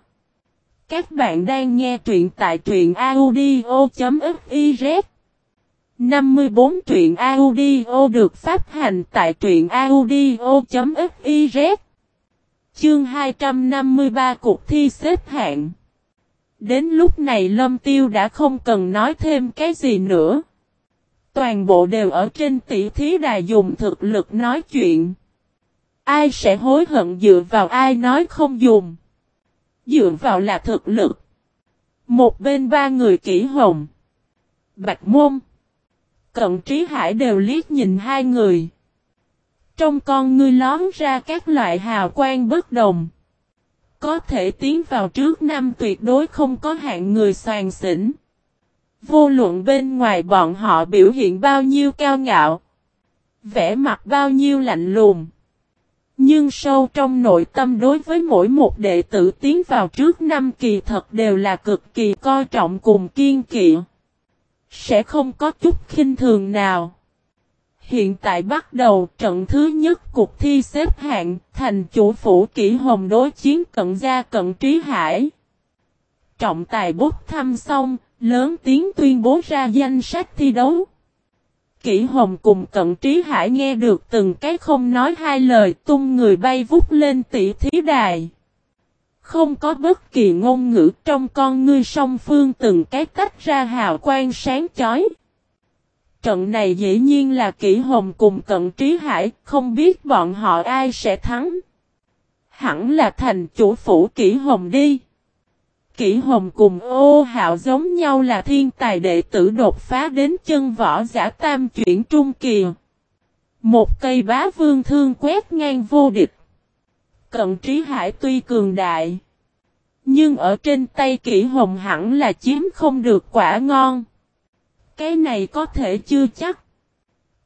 Các bạn đang nghe truyện tại truyện audio.fiz 54 truyện audio được phát hành tại truyện audio.fiz Chương 253 cuộc thi xếp hạng Đến lúc này Lâm Tiêu đã không cần nói thêm cái gì nữa. Toàn bộ đều ở trên tỷ thí đài dùng thực lực nói chuyện. Ai sẽ hối hận dựa vào ai nói không dùng. Dựa vào là thực lực. Một bên ba người kỹ hồng. Bạch môn. Cận trí hải đều liếc nhìn hai người. Trong con ngươi lón ra các loại hào quang bất đồng. Có thể tiến vào trước năm tuyệt đối không có hạng người soàn xỉn. Vô luận bên ngoài bọn họ biểu hiện bao nhiêu cao ngạo. Vẽ mặt bao nhiêu lạnh lùng. Nhưng sâu trong nội tâm đối với mỗi một đệ tử tiến vào trước năm kỳ thật đều là cực kỳ coi trọng cùng kiên kỵ. Sẽ không có chút khinh thường nào. Hiện tại bắt đầu trận thứ nhất cuộc thi xếp hạng thành chủ phủ kỹ hồng đối chiến cận gia cận trí hải. Trọng tài bút thăm xong, lớn tiếng tuyên bố ra danh sách thi đấu. Kỷ Hồng cùng Cận Trí Hải nghe được từng cái không nói hai lời tung người bay vút lên tỷ thí đài. Không có bất kỳ ngôn ngữ trong con ngươi song phương từng cái tách ra hào quang sáng chói. Trận này dĩ nhiên là Kỷ Hồng cùng Cận Trí Hải, không biết bọn họ ai sẽ thắng. Hẳn là thành chủ phủ Kỷ Hồng đi. Kỷ Hồng cùng ô hạo giống nhau là thiên tài đệ tử đột phá đến chân võ giả tam chuyển trung kỳ. Một cây bá vương thương quét ngang vô địch. Cận trí hải tuy cường đại. Nhưng ở trên tay kỷ hồng hẳn là chiếm không được quả ngon. Cái này có thể chưa chắc.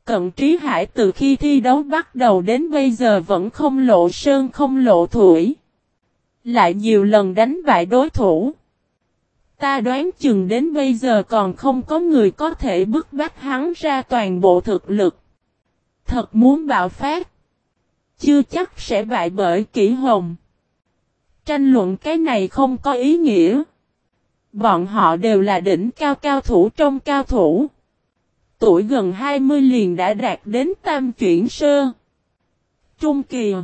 Cận trí hải từ khi thi đấu bắt đầu đến bây giờ vẫn không lộ sơn, không lộ thủy. Lại nhiều lần đánh bại đối thủ. Ta đoán chừng đến bây giờ còn không có người có thể bức bách hắn ra toàn bộ thực lực. Thật muốn bạo phát. Chưa chắc sẽ bại bởi kỹ hồng. Tranh luận cái này không có ý nghĩa. Bọn họ đều là đỉnh cao cao thủ trong cao thủ. Tuổi gần 20 liền đã đạt đến tam chuyển sơ. Trung kỳ.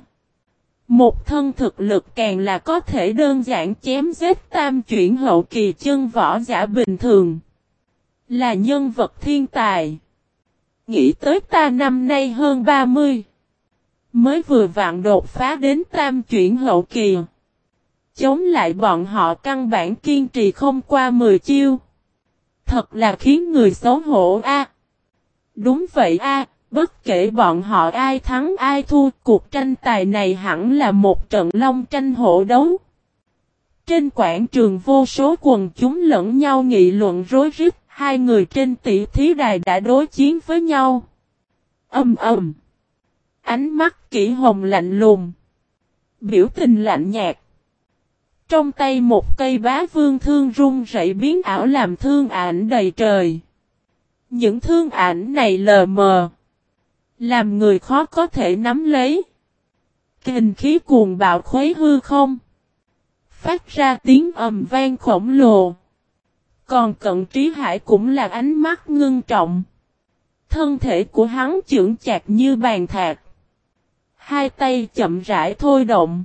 Một thân thực lực càng là có thể đơn giản chém giết tam chuyển hậu kỳ chân võ giả bình thường. Là nhân vật thiên tài. Nghĩ tới ta năm nay hơn 30. Mới vừa vặn đột phá đến tam chuyển hậu kỳ. Chống lại bọn họ căn bản kiên trì không qua 10 chiêu. Thật là khiến người xấu hổ a. Đúng vậy a, bất kể bọn họ ai thắng ai thua, cuộc tranh tài này hẳn là một trận long tranh hổ đấu. Trên quảng trường vô số quần chúng lẫn nhau nghị luận rối rít, hai người trên tỷ thí đài đã đối chiến với nhau. Âm ầm. Ánh mắt kỹ hồng lạnh lùng. Biểu tình lạnh nhạt. Trong tay một cây bá vương thương rung rẩy biến ảo làm thương ảnh đầy trời. Những thương ảnh này lờ mờ. Làm người khó có thể nắm lấy. Kình khí cuồng bạo khuấy hư không. Phát ra tiếng ầm vang khổng lồ. Còn cận trí hải cũng là ánh mắt ngưng trọng. Thân thể của hắn trưởng chặt như bàn thạc. Hai tay chậm rãi thôi động.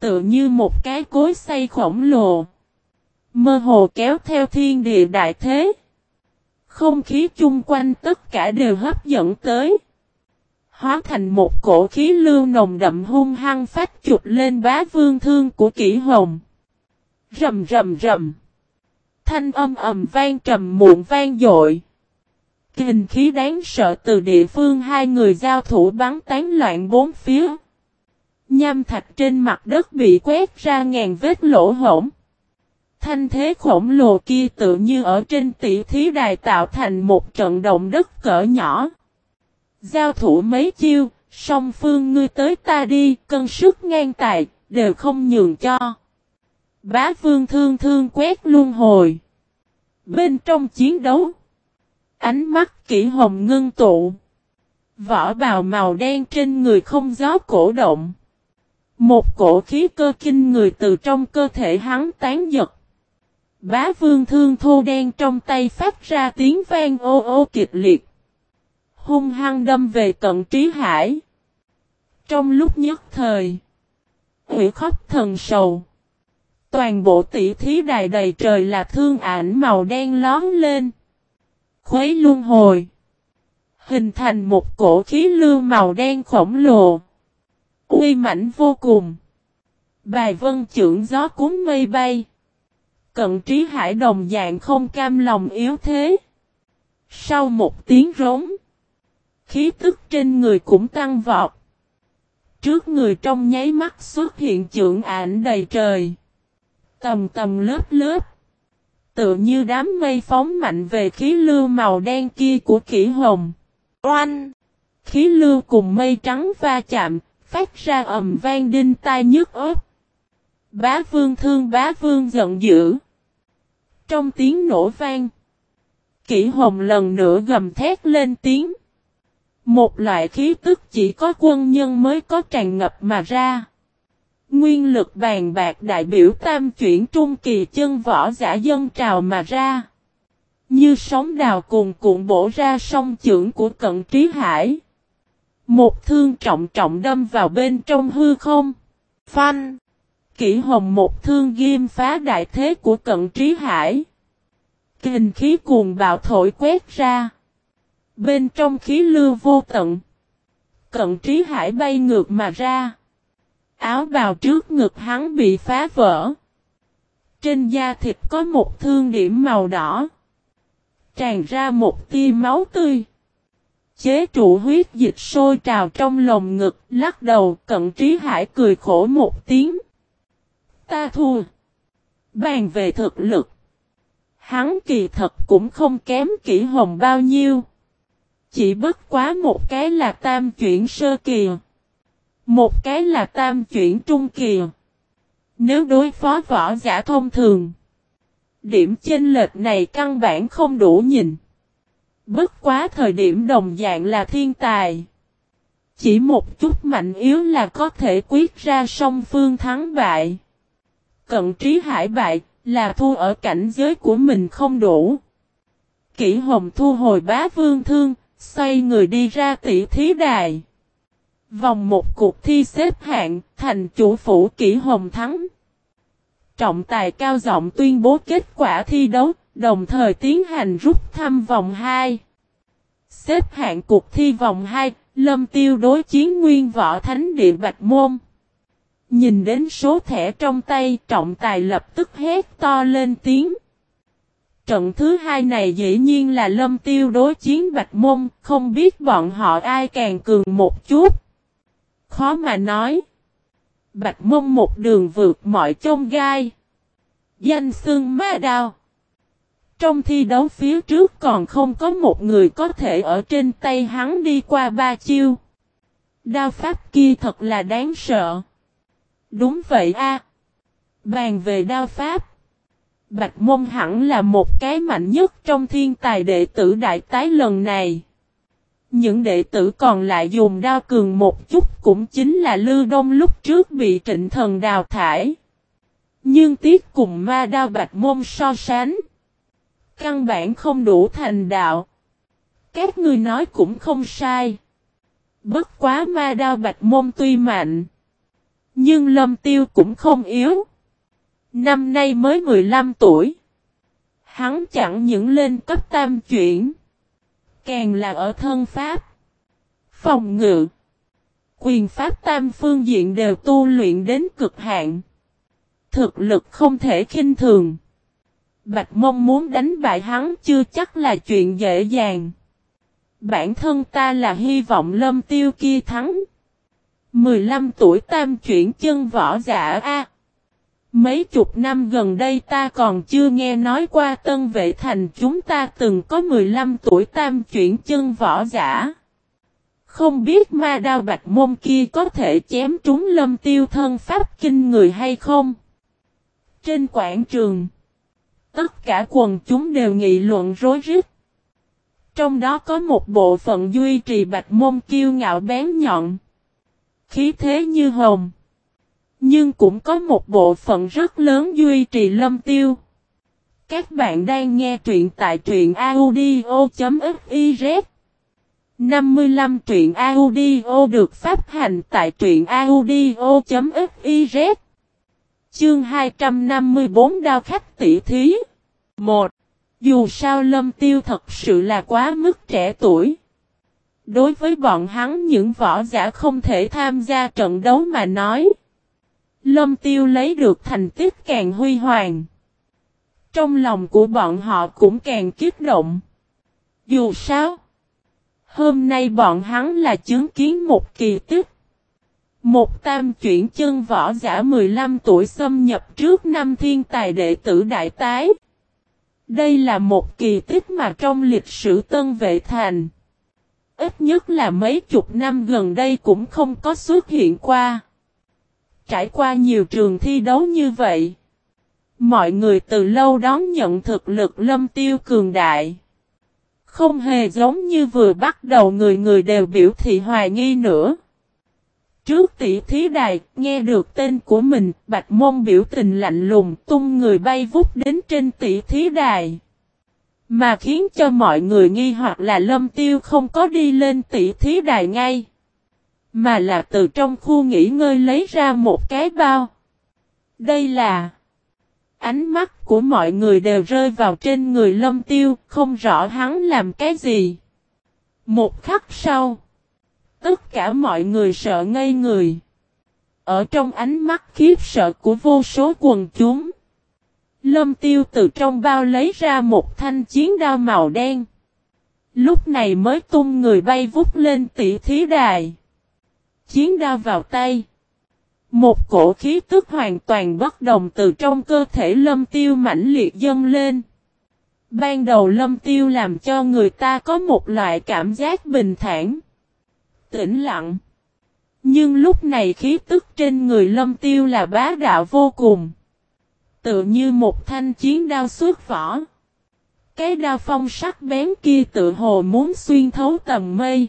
Tự như một cái cối xây khổng lồ. Mơ hồ kéo theo thiên địa đại thế. Không khí chung quanh tất cả đều hấp dẫn tới. Hóa thành một cổ khí lưu nồng đậm hung hăng phát chụp lên bá vương thương của kỷ hồng. Rầm rầm rầm. Thanh âm ầm vang trầm muộn vang dội. Kinh khí đáng sợ từ địa phương hai người giao thủ bắn tán loạn bốn phía. Nham thạch trên mặt đất bị quét ra ngàn vết lỗ hổng. Thanh thế khổng lồ kia tự như ở trên tỷ thí đài tạo thành một trận động đất cỡ nhỏ. Giao thủ mấy chiêu, song phương ngươi tới ta đi, cân sức ngang tài, đều không nhường cho. Bá vương thương thương quét luân hồi. Bên trong chiến đấu, ánh mắt kỹ hồng ngưng tụ. Vỏ bào màu đen trên người không gió cổ động. Một cổ khí cơ kinh người từ trong cơ thể hắn tán giật. Bá vương thương thô đen trong tay phát ra tiếng vang ô ô kịch liệt. Hung hăng đâm về cận trí hải. Trong lúc nhất thời. Hủy khóc thần sầu. Toàn bộ tỷ thí đài đầy trời là thương ảnh màu đen lón lên. Khuấy luân hồi. Hình thành một cổ khí lưu màu đen khổng lồ. Uy mãnh vô cùng. Bài vân trưởng gió cuốn mây bay. Cận trí hải đồng dạng không cam lòng yếu thế. Sau một tiếng rống. Khí tức trên người cũng tăng vọt. Trước người trong nháy mắt xuất hiện trưởng ảnh đầy trời. Tầm tầm lớp lớp. Tựa như đám mây phóng mạnh về khí lưu màu đen kia của kỷ hồng. Oanh! Khí lưu cùng mây trắng va chạm, phát ra ầm vang đinh tai nhức ớt. Bá vương thương bá vương giận dữ. Trong tiếng nổ vang, kỹ hồng lần nữa gầm thét lên tiếng. Một loại khí tức chỉ có quân nhân mới có tràn ngập mà ra. Nguyên lực bàn bạc đại biểu tam chuyển trung kỳ chân võ giả dân trào mà ra. Như sóng đào cùng cuộn bổ ra sông trưởng của cận trí hải. Một thương trọng trọng đâm vào bên trong hư không. Phanh. Kỷ hồng một thương ghim phá đại thế của cận trí hải. Kinh khí cuồng bạo thổi quét ra. Bên trong khí lưu vô tận. Cận trí hải bay ngược mà ra. Áo bào trước ngực hắn bị phá vỡ. Trên da thịt có một thương điểm màu đỏ. Tràn ra một tia máu tươi. Chế trụ huyết dịch sôi trào trong lồng ngực, lắc đầu, cận trí hải cười khổ một tiếng. Ta thua. Bàn về thực lực. Hắn kỳ thật cũng không kém kỹ hồng bao nhiêu. Chỉ bất quá một cái là tam chuyển sơ kỳ. Một cái là tam chuyển trung kỳ. Nếu đối phó võ giả thông thường. Điểm chênh lệch này căn bản không đủ nhìn. Bất quá thời điểm đồng dạng là thiên tài. Chỉ một chút mạnh yếu là có thể quyết ra song phương thắng bại. Cận trí hải bại là thua ở cảnh giới của mình không đủ. Kỷ hồng thu hồi bá vương thương, xoay người đi ra tỷ thí đài. Vòng một cuộc thi xếp hạng, thành chủ phủ kỷ hồng thắng. Trọng tài cao giọng tuyên bố kết quả thi đấu, đồng thời tiến hành rút thăm vòng 2. Xếp hạng cuộc thi vòng 2, Lâm Tiêu đối chiến nguyên võ thánh địa Bạch Môn. Nhìn đến số thẻ trong tay, trọng tài lập tức hét to lên tiếng. Trận thứ hai này dĩ nhiên là Lâm Tiêu đối chiến Bạch Môn, không biết bọn họ ai càng cường một chút. Khó mà nói. Bạch Môn một đường vượt mọi chông gai. Danh xương ma đao. Trong thi đấu phía trước còn không có một người có thể ở trên tay hắn đi qua ba chiêu. Đao pháp kia thật là đáng sợ. Đúng vậy a. Bàn về đao pháp. Bạch môn hẳn là một cái mạnh nhất trong thiên tài đệ tử đại tái lần này. Những đệ tử còn lại dùng đao cường một chút cũng chính là Lư Đông lúc trước bị trịnh thần đào thải. Nhưng tiếc cùng ma đao bạch môn so sánh. Căn bản không đủ thành đạo. Các người nói cũng không sai. Bất quá ma đao bạch môn tuy mạnh. Nhưng lâm tiêu cũng không yếu. Năm nay mới 15 tuổi. Hắn chẳng những lên cấp tam chuyển. Càng là ở thân pháp. Phòng ngự. Quyền pháp tam phương diện đều tu luyện đến cực hạn. Thực lực không thể khinh thường. Bạch Mông muốn đánh bại hắn chưa chắc là chuyện dễ dàng. Bản thân ta là hy vọng lâm tiêu kia thắng. 15 tuổi tam chuyển chân võ giả A. Mấy chục năm gần đây ta còn chưa nghe nói qua tân vệ thành chúng ta từng có 15 tuổi tam chuyển chân võ giả. Không biết ma đao bạch môn kia có thể chém trúng lâm tiêu thân pháp kinh người hay không? Trên quảng trường, tất cả quần chúng đều nghị luận rối rít. Trong đó có một bộ phận duy trì bạch môn kiêu ngạo bén nhọn. Khí thế như hồng. Nhưng cũng có một bộ phận rất lớn duy trì lâm tiêu. Các bạn đang nghe truyện tại truyện audio.fiz 55 truyện audio được phát hành tại truyện audio.fiz Chương 254 đao khách tỷ thí 1. Dù sao lâm tiêu thật sự là quá mức trẻ tuổi. Đối với bọn hắn, những võ giả không thể tham gia trận đấu mà nói. Lâm tiêu lấy được thành tích càng huy hoàng. Trong lòng của bọn họ cũng càng kích động. Dù sao. Hôm nay bọn hắn là chứng kiến một kỳ tích. Một tam chuyển chân võ giả 15 tuổi xâm nhập trước năm thiên tài đệ tử đại tái. Đây là một kỳ tích mà trong lịch sử tân vệ thành. Ít nhất là mấy chục năm gần đây cũng không có xuất hiện qua. Trải qua nhiều trường thi đấu như vậy. Mọi người từ lâu đón nhận thực lực lâm tiêu cường đại. Không hề giống như vừa bắt đầu người người đều biểu thị hoài nghi nữa. Trước tỷ thí đài, nghe được tên của mình, Bạch Môn biểu tình lạnh lùng tung người bay vút đến trên tỷ thí đài. Mà khiến cho mọi người nghi hoặc là Lâm Tiêu không có đi lên tỷ thí đài ngay. Mà là từ trong khu nghỉ ngơi lấy ra một cái bao. Đây là... Ánh mắt của mọi người đều rơi vào trên người lâm tiêu, không rõ hắn làm cái gì. Một khắc sau, tất cả mọi người sợ ngây người. Ở trong ánh mắt khiếp sợ của vô số quần chúng, lâm tiêu từ trong bao lấy ra một thanh chiến đao màu đen. Lúc này mới tung người bay vút lên tỷ thí đài. Chiến đao vào tay. Một cổ khí tức hoàn toàn bất đồng từ trong cơ thể lâm tiêu mãnh liệt dâng lên. Ban đầu lâm tiêu làm cho người ta có một loại cảm giác bình thản. Tĩnh lặng. Nhưng lúc này khí tức trên người lâm tiêu là bá đạo vô cùng. Tự như một thanh chiến đao xuất vỏ. Cái đao phong sắc bén kia tự hồ muốn xuyên thấu tầng mây.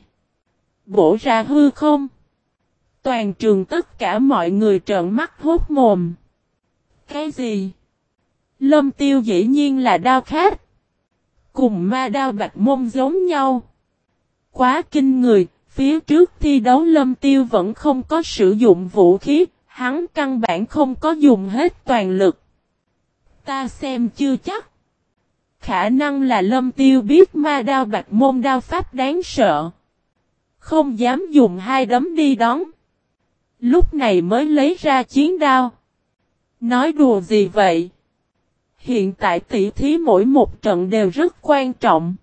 Bổ ra hư không. Toàn trường tất cả mọi người trợn mắt hốt mồm. Cái gì? Lâm tiêu dĩ nhiên là đao khác. Cùng ma đao bạch môn giống nhau. Quá kinh người, phía trước thi đấu lâm tiêu vẫn không có sử dụng vũ khí, hắn căn bản không có dùng hết toàn lực. Ta xem chưa chắc. Khả năng là lâm tiêu biết ma đao bạch môn đao pháp đáng sợ. Không dám dùng hai đấm đi đón. Lúc này mới lấy ra chiến đao. Nói đùa gì vậy? Hiện tại tỷ thí mỗi một trận đều rất quan trọng.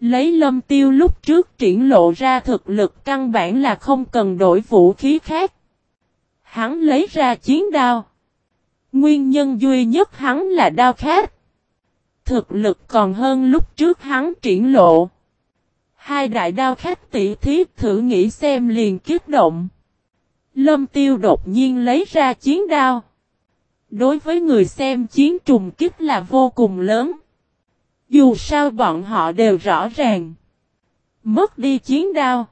Lấy lâm tiêu lúc trước triển lộ ra thực lực căn bản là không cần đổi vũ khí khác. Hắn lấy ra chiến đao. Nguyên nhân duy nhất hắn là đao khác. Thực lực còn hơn lúc trước hắn triển lộ. Hai đại đao khách tỷ thí thử nghĩ xem liền kiếp động. Lâm tiêu đột nhiên lấy ra chiến đao. Đối với người xem chiến trùng kích là vô cùng lớn. Dù sao bọn họ đều rõ ràng. Mất đi chiến đao.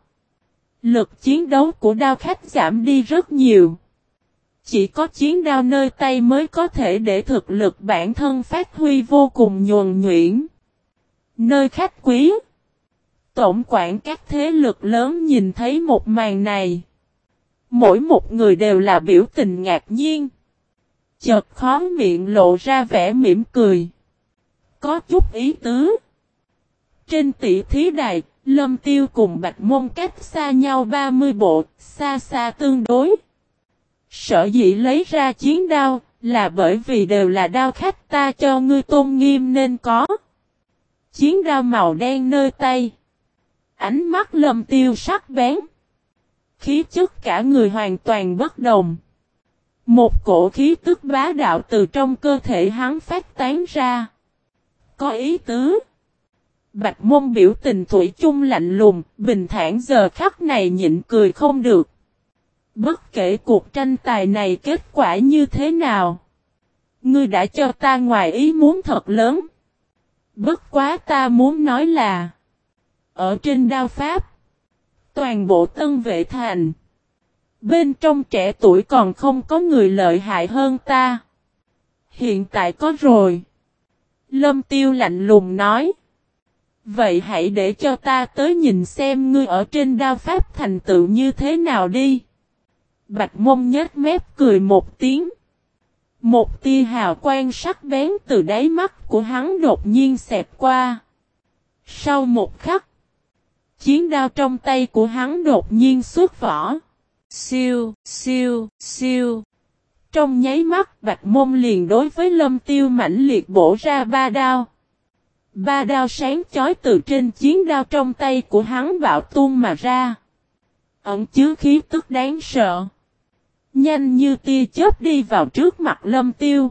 Lực chiến đấu của đao khách giảm đi rất nhiều. Chỉ có chiến đao nơi tay mới có thể để thực lực bản thân phát huy vô cùng nhuần nhuyễn. Nơi khách quý. Tổng quản các thế lực lớn nhìn thấy một màn này. Mỗi một người đều là biểu tình ngạc nhiên. Chợt khó miệng lộ ra vẻ mỉm cười. Có chút ý tứ. Trên tỷ thí đài, Lâm Tiêu cùng Bạch Môn cách xa nhau 30 bộ, xa xa tương đối. Sở dĩ lấy ra chiến đao, là bởi vì đều là đao khách ta cho ngươi tôn nghiêm nên có. Chiến đao màu đen nơi tay. Ánh mắt lâm tiêu sắc bén. Khí chất cả người hoàn toàn bất đồng. Một cổ khí tức bá đạo từ trong cơ thể hắn phát tán ra. Có ý tứ. Bạch môn biểu tình thủy chung lạnh lùng, bình thản giờ khắc này nhịn cười không được. Bất kể cuộc tranh tài này kết quả như thế nào. Ngươi đã cho ta ngoài ý muốn thật lớn. Bất quá ta muốn nói là. Ở trên đao pháp. Toàn bộ tân vệ thành. Bên trong trẻ tuổi còn không có người lợi hại hơn ta. Hiện tại có rồi. Lâm tiêu lạnh lùng nói. Vậy hãy để cho ta tới nhìn xem ngươi ở trên đao pháp thành tựu như thế nào đi. Bạch mông nhếch mép cười một tiếng. Một tia hào quang sắc bén từ đáy mắt của hắn đột nhiên xẹp qua. Sau một khắc, chiến đao trong tay của hắn đột nhiên xuất vỏ. Siêu, siêu, siêu. Trong nháy mắt bạch môn liền đối với lâm tiêu mãnh liệt bổ ra ba đao. Ba đao sáng chói từ trên chiến đao trong tay của hắn bạo tuôn mà ra. Ẩn chứa khí tức đáng sợ. Nhanh như tia chớp đi vào trước mặt lâm tiêu.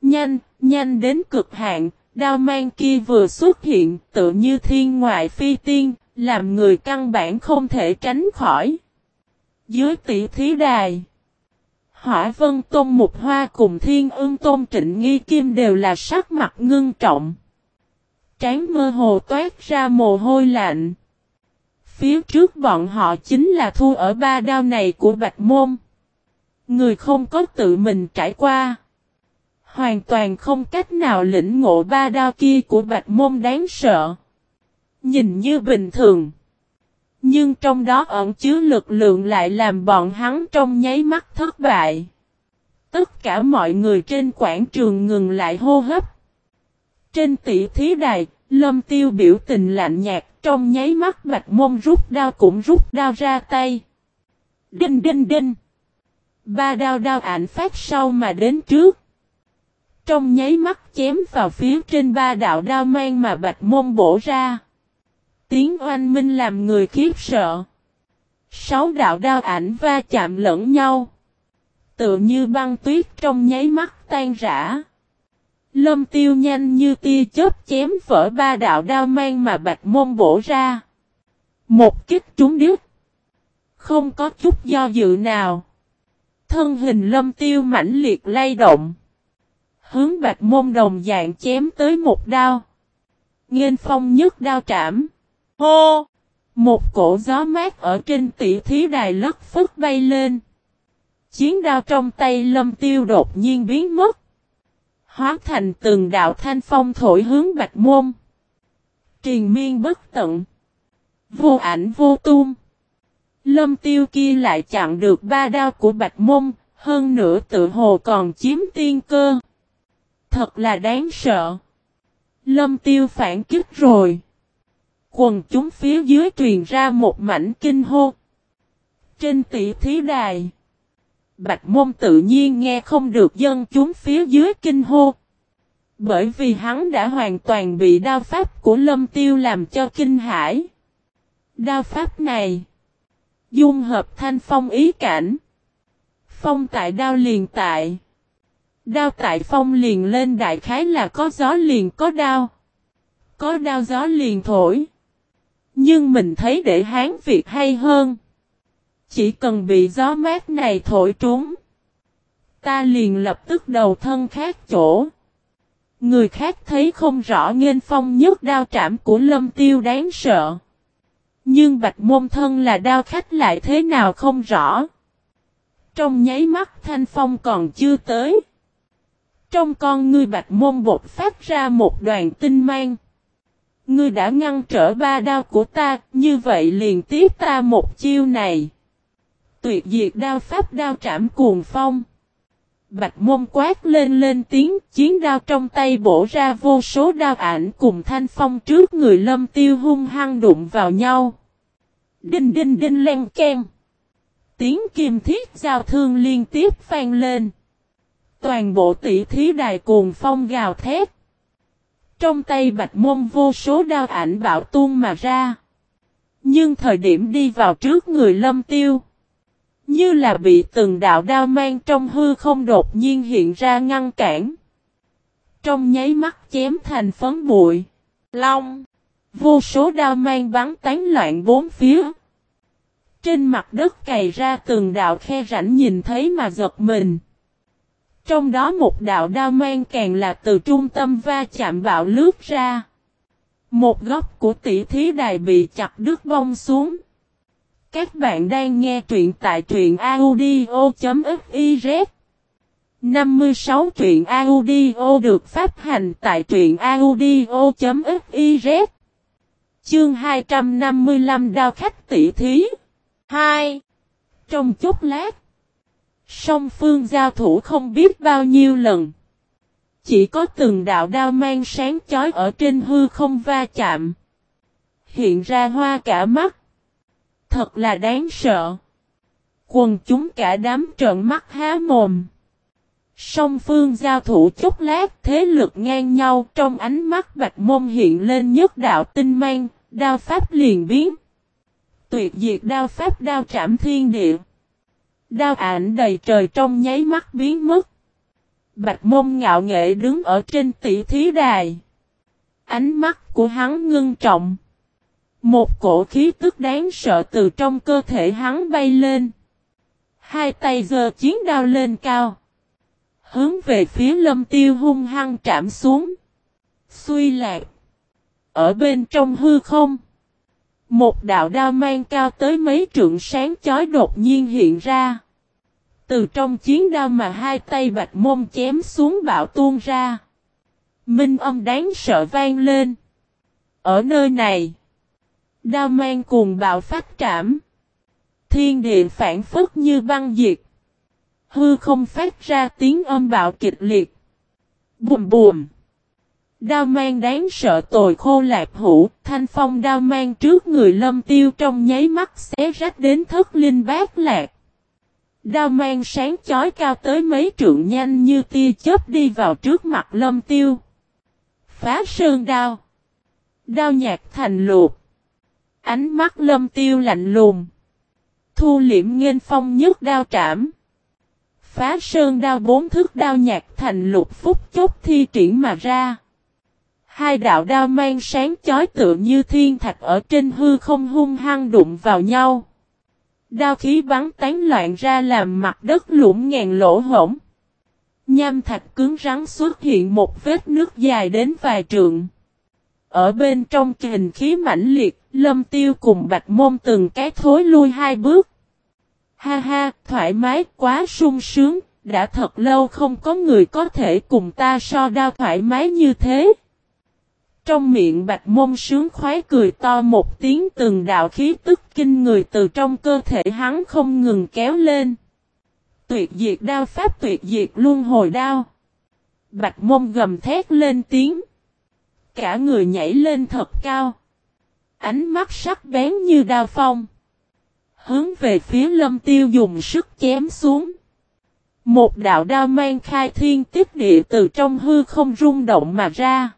Nhanh, nhanh đến cực hạn, đao mang kia vừa xuất hiện tự như thiên ngoại phi tiên, làm người căn bản không thể tránh khỏi. Dưới tỷ thí đài, Hỏa Vân Tôn Mục Hoa cùng Thiên Ưng Tôn Trịnh Nghi Kim đều là sắc mặt ngưng trọng. Trán mơ hồ toát ra mồ hôi lạnh. Phía trước bọn họ chính là thu ở ba đao này của Bạch Môn. Người không có tự mình trải qua. Hoàn toàn không cách nào lĩnh ngộ ba đao kia của Bạch Môn đáng sợ. Nhìn như bình thường. Nhưng trong đó ẩn chứa lực lượng lại làm bọn hắn trong nháy mắt thất bại. Tất cả mọi người trên quảng trường ngừng lại hô hấp. Trên tỷ thí đài, lâm tiêu biểu tình lạnh nhạt trong nháy mắt bạch môn rút đao cũng rút đao ra tay. Đinh đinh đinh. Ba đao đao ảnh phát sau mà đến trước. Trong nháy mắt chém vào phía trên ba đạo đao mang mà bạch môn bổ ra. Tiếng oanh minh làm người khiếp sợ. Sáu đạo đao ảnh va chạm lẫn nhau. Tựa như băng tuyết trong nháy mắt tan rã. Lâm tiêu nhanh như tia chớp chém vỡ ba đạo đao mang mà bạch môn bổ ra. Một kích trúng đứt. Không có chút do dự nào. Thân hình lâm tiêu mãnh liệt lay động. Hướng bạch môn đồng dạng chém tới một đao. Nghiên phong nhất đao trảm. Hô! Một cổ gió mát ở trên tỷ thí đài lất phất bay lên. Chiến đao trong tay lâm tiêu đột nhiên biến mất. Hóa thành từng đạo thanh phong thổi hướng bạch môn. Triền miên bất tận. Vô ảnh vô tung. Lâm tiêu kia lại chặn được ba đao của bạch môn, hơn nữa tự hồ còn chiếm tiên cơ. Thật là đáng sợ. Lâm tiêu phản kích rồi. Quần chúng phía dưới truyền ra một mảnh kinh hô. Trên tỷ thí đài. Bạch môn tự nhiên nghe không được dân chúng phía dưới kinh hô. Bởi vì hắn đã hoàn toàn bị đao pháp của lâm tiêu làm cho kinh hãi. Đao pháp này. Dung hợp thanh phong ý cảnh. Phong tại đao liền tại. Đao tại phong liền lên đại khái là có gió liền có đao. Có đao gió liền thổi. Nhưng mình thấy để hán Việt hay hơn. Chỉ cần bị gió mát này thổi trúng. Ta liền lập tức đầu thân khác chỗ. Người khác thấy không rõ nghênh phong nhất đao trảm của lâm tiêu đáng sợ. Nhưng bạch môn thân là đao khách lại thế nào không rõ. Trong nháy mắt thanh phong còn chưa tới. Trong con ngươi bạch môn bột phát ra một đoàn tinh mang. Ngươi đã ngăn trở ba đao của ta, như vậy liền tiếp ta một chiêu này. Tuyệt diệt đao pháp đao trảm cuồng phong. Bạch môn quát lên lên tiếng, chiến đao trong tay bổ ra vô số đao ảnh cùng thanh phong trước người lâm tiêu hung hăng đụng vào nhau. Đinh đinh đinh len ken. Tiếng kim thiết giao thương liên tiếp vang lên. Toàn bộ tỷ thí đài cuồng phong gào thét. Trong tay bạch môn vô số đao ảnh bạo tuôn mà ra. Nhưng thời điểm đi vào trước người lâm tiêu. Như là bị từng đạo đao mang trong hư không đột nhiên hiện ra ngăn cản. Trong nháy mắt chém thành phấn bụi. Long. Vô số đao mang bắn tán loạn bốn phía. Trên mặt đất cày ra từng đạo khe rãnh nhìn thấy mà giật mình. Trong đó một đạo đao mang càng là từ trung tâm va chạm bạo lướt ra. Một góc của tỷ thí đài bị chặt đứt bông xuống. Các bạn đang nghe truyện tại truyện audio.fiz 56 truyện audio được phát hành tại truyện audio.fiz Chương 255 đao khách tỷ thí 2. Trong chốc lát Song phương giao thủ không biết bao nhiêu lần. Chỉ có từng đạo đao mang sáng chói ở trên hư không va chạm. Hiện ra hoa cả mắt. Thật là đáng sợ. Quần chúng cả đám trợn mắt há mồm. Song phương giao thủ chốc lát thế lực ngang nhau trong ánh mắt bạch môn hiện lên nhất đạo tinh mang, đao pháp liền biến. Tuyệt diệt đao pháp đao trảm thiên địa. Đao ảnh đầy trời trong nháy mắt biến mất. Bạch mông ngạo nghệ đứng ở trên tỷ thí đài. Ánh mắt của hắn ngưng trọng. Một cổ khí tức đáng sợ từ trong cơ thể hắn bay lên. Hai tay giơ chiến đao lên cao. Hướng về phía lâm tiêu hung hăng trảm xuống. Xuy lạc. Ở bên trong hư không. Một đạo đao mang cao tới mấy trượng sáng chói đột nhiên hiện ra. Từ trong chiến đao mà hai tay bạch môn chém xuống bạo tuôn ra. Minh âm đáng sợ vang lên. Ở nơi này, đao mang cùng bạo phát trảm. Thiên địa phản phất như băng diệt. Hư không phát ra tiếng âm bạo kịch liệt. Bùm bùm. Đao mang đáng sợ tồi khô lạc hủ thanh phong đao mang trước người lâm tiêu trong nháy mắt xé rách đến thất linh bát lạc. Đao mang sáng chói cao tới mấy trượng nhanh như tia chớp đi vào trước mặt lâm tiêu. Phá sơn đao. Đao nhạc thành luộc. Ánh mắt lâm tiêu lạnh lùng. Thu liễm nghênh phong nhất đao trảm. Phá sơn đao bốn thước đao nhạc thành lục phúc chốc thi triển mà ra. Hai đạo đao mang sáng chói tựa như thiên thạch ở trên hư không hung hăng đụng vào nhau. Đao khí bắn tán loạn ra làm mặt đất lũng ngàn lỗ hổng. Nham thạch cứng rắn xuất hiện một vết nước dài đến vài trượng. Ở bên trong kình khí mãnh liệt, lâm tiêu cùng bạch môn từng cái thối lui hai bước. Ha ha, thoải mái quá sung sướng, đã thật lâu không có người có thể cùng ta so đao thoải mái như thế. Trong miệng bạch môn sướng khoái cười to một tiếng từng đạo khí tức kinh người từ trong cơ thể hắn không ngừng kéo lên. Tuyệt diệt đao pháp tuyệt diệt luôn hồi đao. Bạch môn gầm thét lên tiếng. Cả người nhảy lên thật cao. Ánh mắt sắc bén như đao phong. Hướng về phía lâm tiêu dùng sức chém xuống. Một đạo đao mang khai thiên tiếp địa từ trong hư không rung động mà ra.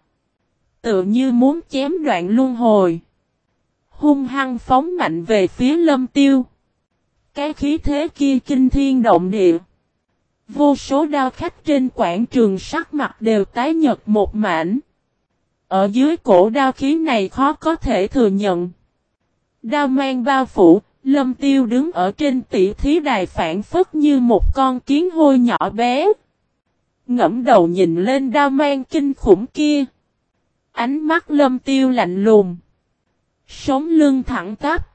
Tự như muốn chém đoạn luân hồi. Hung hăng phóng mạnh về phía lâm tiêu. Cái khí thế kia kinh thiên động địa. Vô số đao khách trên quảng trường sắc mặt đều tái nhật một mảnh. Ở dưới cổ đao khí này khó có thể thừa nhận. Đao mang bao phủ, lâm tiêu đứng ở trên tỷ thí đài phản phất như một con kiến hôi nhỏ bé. Ngẫm đầu nhìn lên đao mang kinh khủng kia. Ánh mắt lâm tiêu lạnh lùng. Sống lưng thẳng tắp.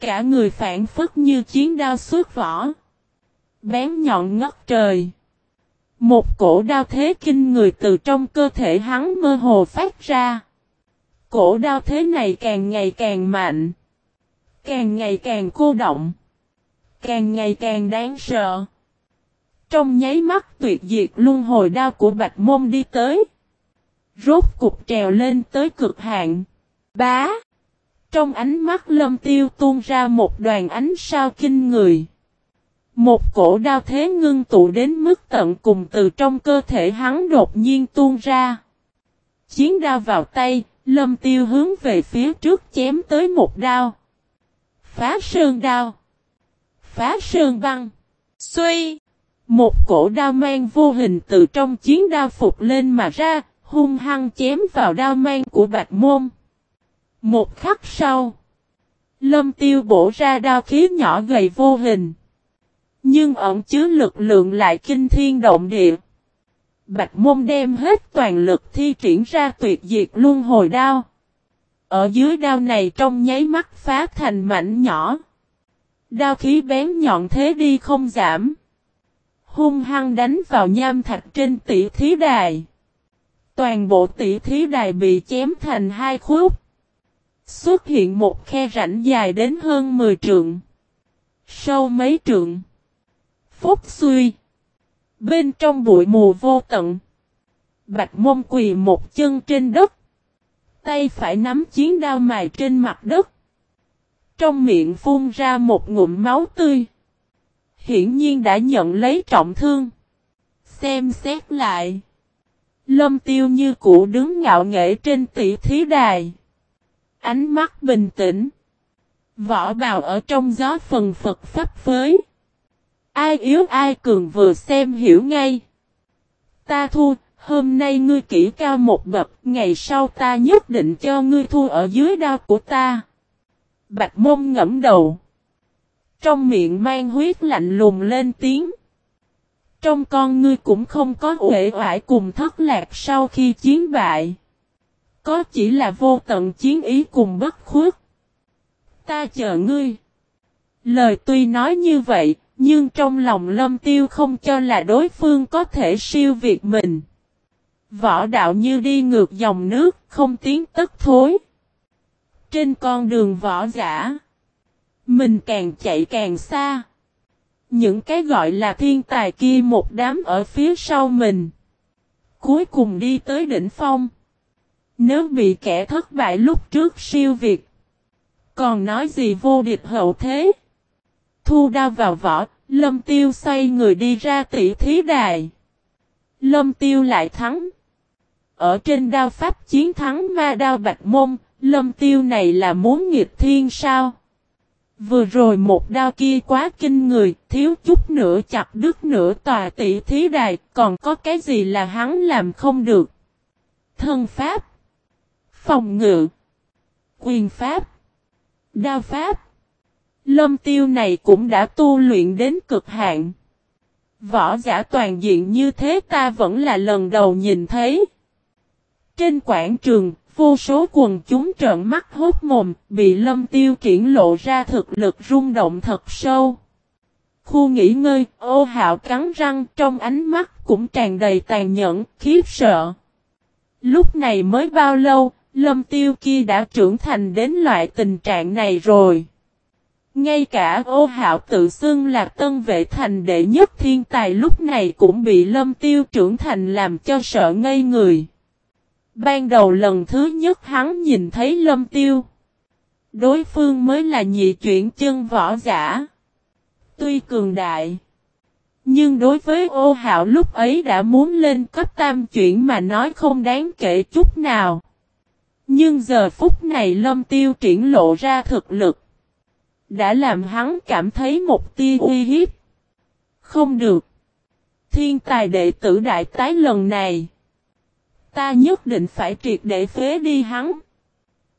Cả người phản phất như chiến đao suốt vỏ. Bén nhọn ngất trời. Một cổ đao thế kinh người từ trong cơ thể hắn mơ hồ phát ra. Cổ đao thế này càng ngày càng mạnh. Càng ngày càng cô động. Càng ngày càng đáng sợ. Trong nháy mắt tuyệt diệt luân hồi đao của Bạch Môn đi tới. Rốt cục trèo lên tới cực hạn. Bá. Trong ánh mắt lâm tiêu tuôn ra một đoàn ánh sao kinh người. Một cổ đao thế ngưng tụ đến mức tận cùng từ trong cơ thể hắn đột nhiên tuôn ra. Chiến đao vào tay, lâm tiêu hướng về phía trước chém tới một đao. Phá sơn đao. Phá sơn băng. Xuy. Một cổ đao mang vô hình từ trong chiến đao phục lên mà ra, hung hăng chém vào đao mang của bạch môn. Một khắc sau, lâm tiêu bổ ra đao khí nhỏ gầy vô hình. Nhưng ẩn chứa lực lượng lại kinh thiên động địa. Bạch môn đem hết toàn lực thi triển ra tuyệt diệt luân hồi đao. Ở dưới đao này trong nháy mắt phá thành mảnh nhỏ. Đao khí bén nhọn thế đi không giảm. Hung hăng đánh vào nham thạch trên tỷ thí đài. Toàn bộ tỷ thí đài bị chém thành hai khúc. Xuất hiện một khe rãnh dài đến hơn 10 trượng. Sâu mấy trượng. Phúc suy, Bên trong bụi mù vô tận. Bạch mông quỳ một chân trên đất. Tay phải nắm chiến đao mài trên mặt đất. Trong miệng phun ra một ngụm máu tươi. Hiển nhiên đã nhận lấy trọng thương. Xem xét lại. Lâm tiêu như cũ đứng ngạo nghễ trên tỷ thí đài. Ánh mắt bình tĩnh. Vỏ bào ở trong gió phần phật pháp phới. Ai yếu ai cường vừa xem hiểu ngay. Ta thua, hôm nay ngươi kỹ cao một bậc, ngày sau ta nhất định cho ngươi thua ở dưới đao của ta. Bạch môn ngẫm đầu. Trong miệng mang huyết lạnh lùng lên tiếng. Trong con ngươi cũng không có uể oải cùng thất lạc sau khi chiến bại. Có chỉ là vô tận chiến ý cùng bất khuất. Ta chờ ngươi. Lời tuy nói như vậy, nhưng trong lòng lâm tiêu không cho là đối phương có thể siêu việt mình. Võ đạo như đi ngược dòng nước, không tiến tất thối. Trên con đường võ giả, mình càng chạy càng xa. Những cái gọi là thiên tài kia một đám ở phía sau mình. Cuối cùng đi tới đỉnh phong. Nếu bị kẻ thất bại lúc trước siêu việt. Còn nói gì vô địch hậu thế. Thu đao vào vỏ, lâm tiêu xoay người đi ra tỷ thí đài. Lâm tiêu lại thắng. Ở trên đao pháp chiến thắng ma đao bạch môn, lâm tiêu này là muốn nghịch thiên sao? Vừa rồi một đao kia quá kinh người, thiếu chút nữa chặt đứt nửa tòa tỷ thí đài, còn có cái gì là hắn làm không được? Thân pháp, phòng ngự, quyền pháp, đao pháp. Lâm tiêu này cũng đã tu luyện đến cực hạn. Võ giả toàn diện như thế ta vẫn là lần đầu nhìn thấy. Trên quảng trường, vô số quần chúng trợn mắt hốt mồm, bị lâm tiêu triển lộ ra thực lực rung động thật sâu. Khu nghỉ ngơi, ô hạo cắn răng trong ánh mắt cũng tràn đầy tàn nhẫn, khiếp sợ. Lúc này mới bao lâu, lâm tiêu kia đã trưởng thành đến loại tình trạng này rồi. Ngay cả ô hạo tự xưng là tân vệ thành đệ nhất thiên tài lúc này cũng bị lâm tiêu trưởng thành làm cho sợ ngây người. Ban đầu lần thứ nhất hắn nhìn thấy lâm tiêu. Đối phương mới là nhị chuyển chân võ giả. Tuy cường đại. Nhưng đối với ô hạo lúc ấy đã muốn lên cấp tam chuyển mà nói không đáng kể chút nào. Nhưng giờ phút này lâm tiêu triển lộ ra thực lực. Đã làm hắn cảm thấy một tia uy hiếp. Không được. Thiên tài đệ tử đại tái lần này. Ta nhất định phải triệt để phế đi hắn.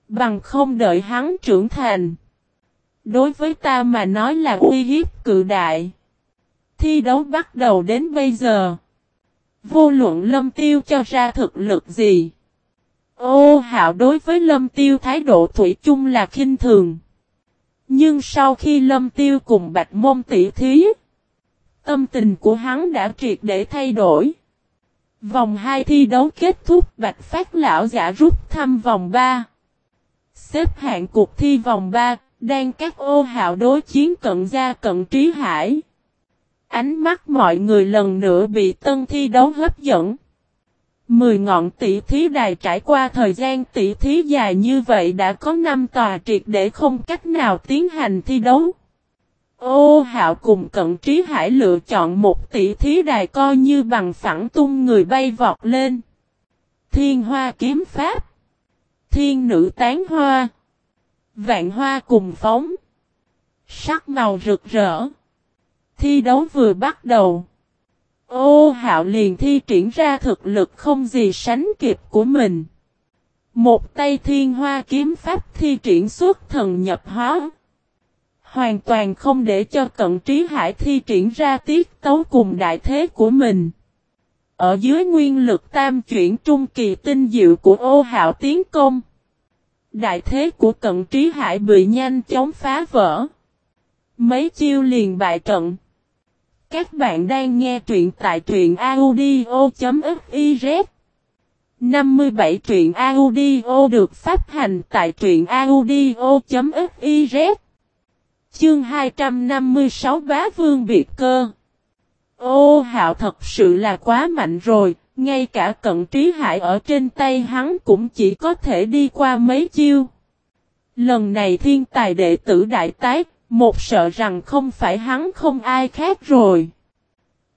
Bằng không đợi hắn trưởng thành. Đối với ta mà nói là uy hiếp cự đại. Thi đấu bắt đầu đến bây giờ. Vô luận lâm tiêu cho ra thực lực gì. Ô hạo đối với lâm tiêu thái độ thủy chung là khinh thường. Nhưng sau khi lâm tiêu cùng bạch môn tỷ thí. Tâm tình của hắn đã triệt để thay đổi. Vòng 2 thi đấu kết thúc bạch phát lão giả rút thăm vòng 3. Xếp hạng cuộc thi vòng 3, đang các ô hạo đối chiến cận gia cận trí hải. Ánh mắt mọi người lần nữa bị tân thi đấu hấp dẫn. Mười ngọn tỷ thí đài trải qua thời gian tỷ thí dài như vậy đã có năm tòa triệt để không cách nào tiến hành thi đấu. Ô hạo cùng cận trí hải lựa chọn một tỷ thí đài coi như bằng phẳng tung người bay vọt lên. Thiên hoa kiếm pháp. Thiên nữ tán hoa. Vạn hoa cùng phóng. Sắc màu rực rỡ. Thi đấu vừa bắt đầu. Ô hạo liền thi triển ra thực lực không gì sánh kịp của mình. Một tay thiên hoa kiếm pháp thi triển suốt thần nhập hóa. Hoàn toàn không để cho cận trí hải thi triển ra tiết tấu cùng đại thế của mình. Ở dưới nguyên lực tam chuyển trung kỳ tinh diệu của ô hạo tiến công. Đại thế của cận trí hải bị nhanh chóng phá vỡ. Mấy chiêu liền bại trận. Các bạn đang nghe truyện tại truyện audio.fiz 57 truyện audio được phát hành tại truyện audio.fiz Chương 256 Bá Vương Biệt Cơ Ô hạo thật sự là quá mạnh rồi, ngay cả cận trí hải ở trên tay hắn cũng chỉ có thể đi qua mấy chiêu. Lần này thiên tài đệ tử đại tái, một sợ rằng không phải hắn không ai khác rồi.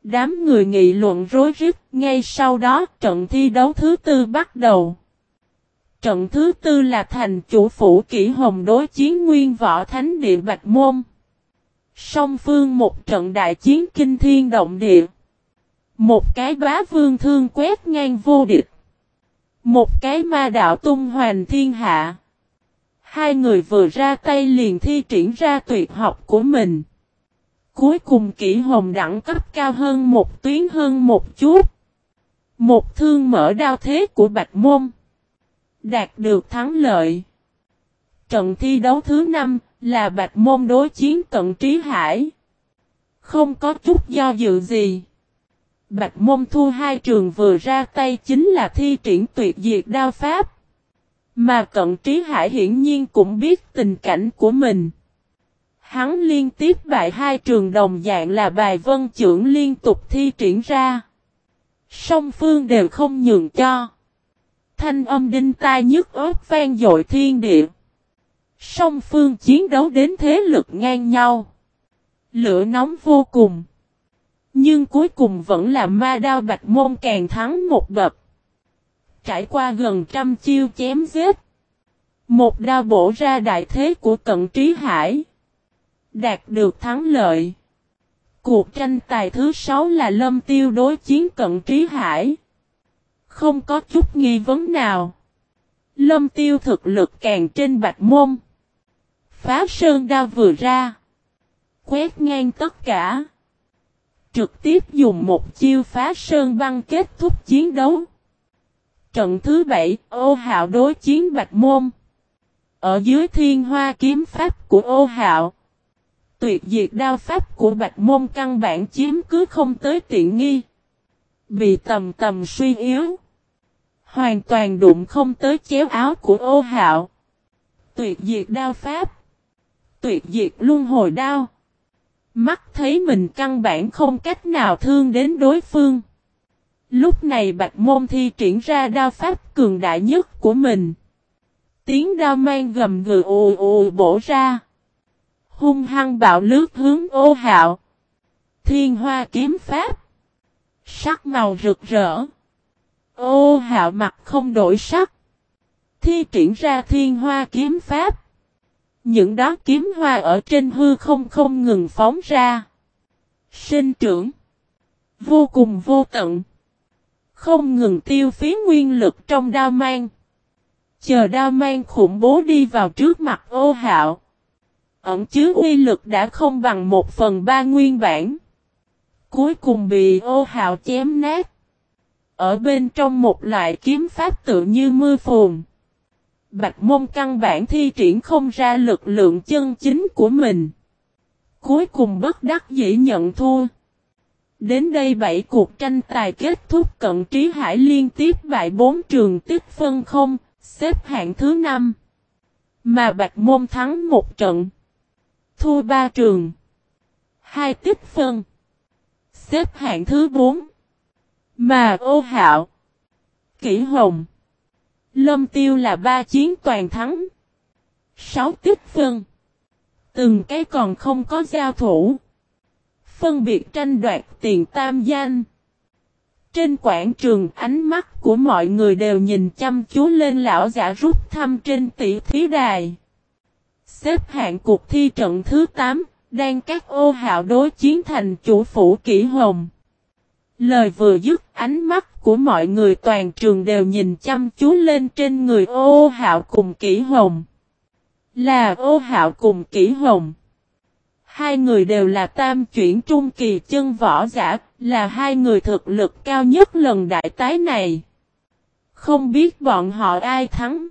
Đám người nghị luận rối rít, ngay sau đó trận thi đấu thứ tư bắt đầu. Trận thứ tư là thành chủ phủ kỷ hồng đối chiến nguyên võ thánh địa Bạch Môn. Song phương một trận đại chiến kinh thiên động địa. Một cái bá vương thương quét ngang vô địch. Một cái ma đạo tung hoành thiên hạ. Hai người vừa ra tay liền thi triển ra tuyệt học của mình. Cuối cùng kỹ hồng đẳng cấp cao hơn một tuyến hơn một chút. Một thương mở đao thế của Bạch Môn. Đạt được thắng lợi. Trận thi đấu thứ năm là Bạch Môn đối chiến cận trí hải. Không có chút do dự gì. Bạch Môn thu hai trường vừa ra tay chính là thi triển tuyệt diệt đao pháp. Mà cận trí hải hiển nhiên cũng biết tình cảnh của mình. Hắn liên tiếp bại hai trường đồng dạng là bài vân trưởng liên tục thi triển ra. Song phương đều không nhường cho. Thanh âm đinh tai nhức ớt vang dội thiên địa. Song phương chiến đấu đến thế lực ngang nhau. Lửa nóng vô cùng. Nhưng cuối cùng vẫn là ma đao bạch môn càng thắng một bậc. Trải qua gần trăm chiêu chém giết. Một đao bổ ra đại thế của cận trí hải. Đạt được thắng lợi. Cuộc tranh tài thứ sáu là lâm tiêu đối chiến cận trí hải. Không có chút nghi vấn nào. Lâm tiêu thực lực càng trên bạch môn. Phá sơn đao vừa ra. Quét ngang tất cả. Trực tiếp dùng một chiêu phá sơn băng kết thúc chiến đấu. Trận thứ bảy, ô hạo đối chiến bạch môn. Ở dưới thiên hoa kiếm pháp của ô hạo. Tuyệt diệt đao pháp của bạch môn căn bản chiếm cứ không tới tiện nghi. Bị tầm tầm suy yếu. Hoàn toàn đụng không tới chéo áo của ô hạo. Tuyệt diệt đao pháp. Tuyệt diệt luân hồi đao. Mắt thấy mình căn bản không cách nào thương đến đối phương. Lúc này Bạch Môn thi triển ra đao pháp cường đại nhất của mình. Tiếng đao mang gầm gừ ồ ồ bổ ra. Hung hăng bạo lướt hướng ô hạo. Thiên hoa kiếm pháp. Sắc màu rực rỡ. Ô hạo mặt không đổi sắc. Thi triển ra thiên hoa kiếm pháp. Những đó kiếm hoa ở trên hư không không ngừng phóng ra. Sinh trưởng. Vô cùng vô tận. Không ngừng tiêu phí nguyên lực trong đao mang. Chờ đao mang khủng bố đi vào trước mặt ô hạo. Ẩn chứa uy lực đã không bằng một phần ba nguyên bản. Cuối cùng bị ô hạo chém nát. Ở bên trong một loại kiếm pháp tự như mưa phùn. Bạch môn căn bản thi triển không ra lực lượng chân chính của mình. Cuối cùng bất đắc dĩ nhận thua. Đến đây bảy cuộc tranh tài kết thúc cận trí hải liên tiếp bại bốn trường tích phân không, xếp hạng thứ năm. Mà Bạch Môn thắng một trận. Thua ba trường. Hai tích phân. Xếp hạng thứ bốn. Mà ô hạo. Kỷ hồng. Lâm tiêu là ba chiến toàn thắng. Sáu tích phân. Từng cái còn không có giao thủ. Phân biệt tranh đoạt tiền tam danh. Trên quảng trường ánh mắt của mọi người đều nhìn chăm chú lên lão giả rút thăm trên tỷ thí đài. Xếp hạng cuộc thi trận thứ 8, đang các ô hạo đối chiến thành chủ phủ Kỷ hồng. Lời vừa dứt ánh mắt của mọi người toàn trường đều nhìn chăm chú lên trên người ô hạo cùng kỹ hồng. Là ô hạo cùng kỹ hồng. Hai người đều là tam chuyển trung kỳ chân võ giả, là hai người thực lực cao nhất lần đại tái này. Không biết bọn họ ai thắng.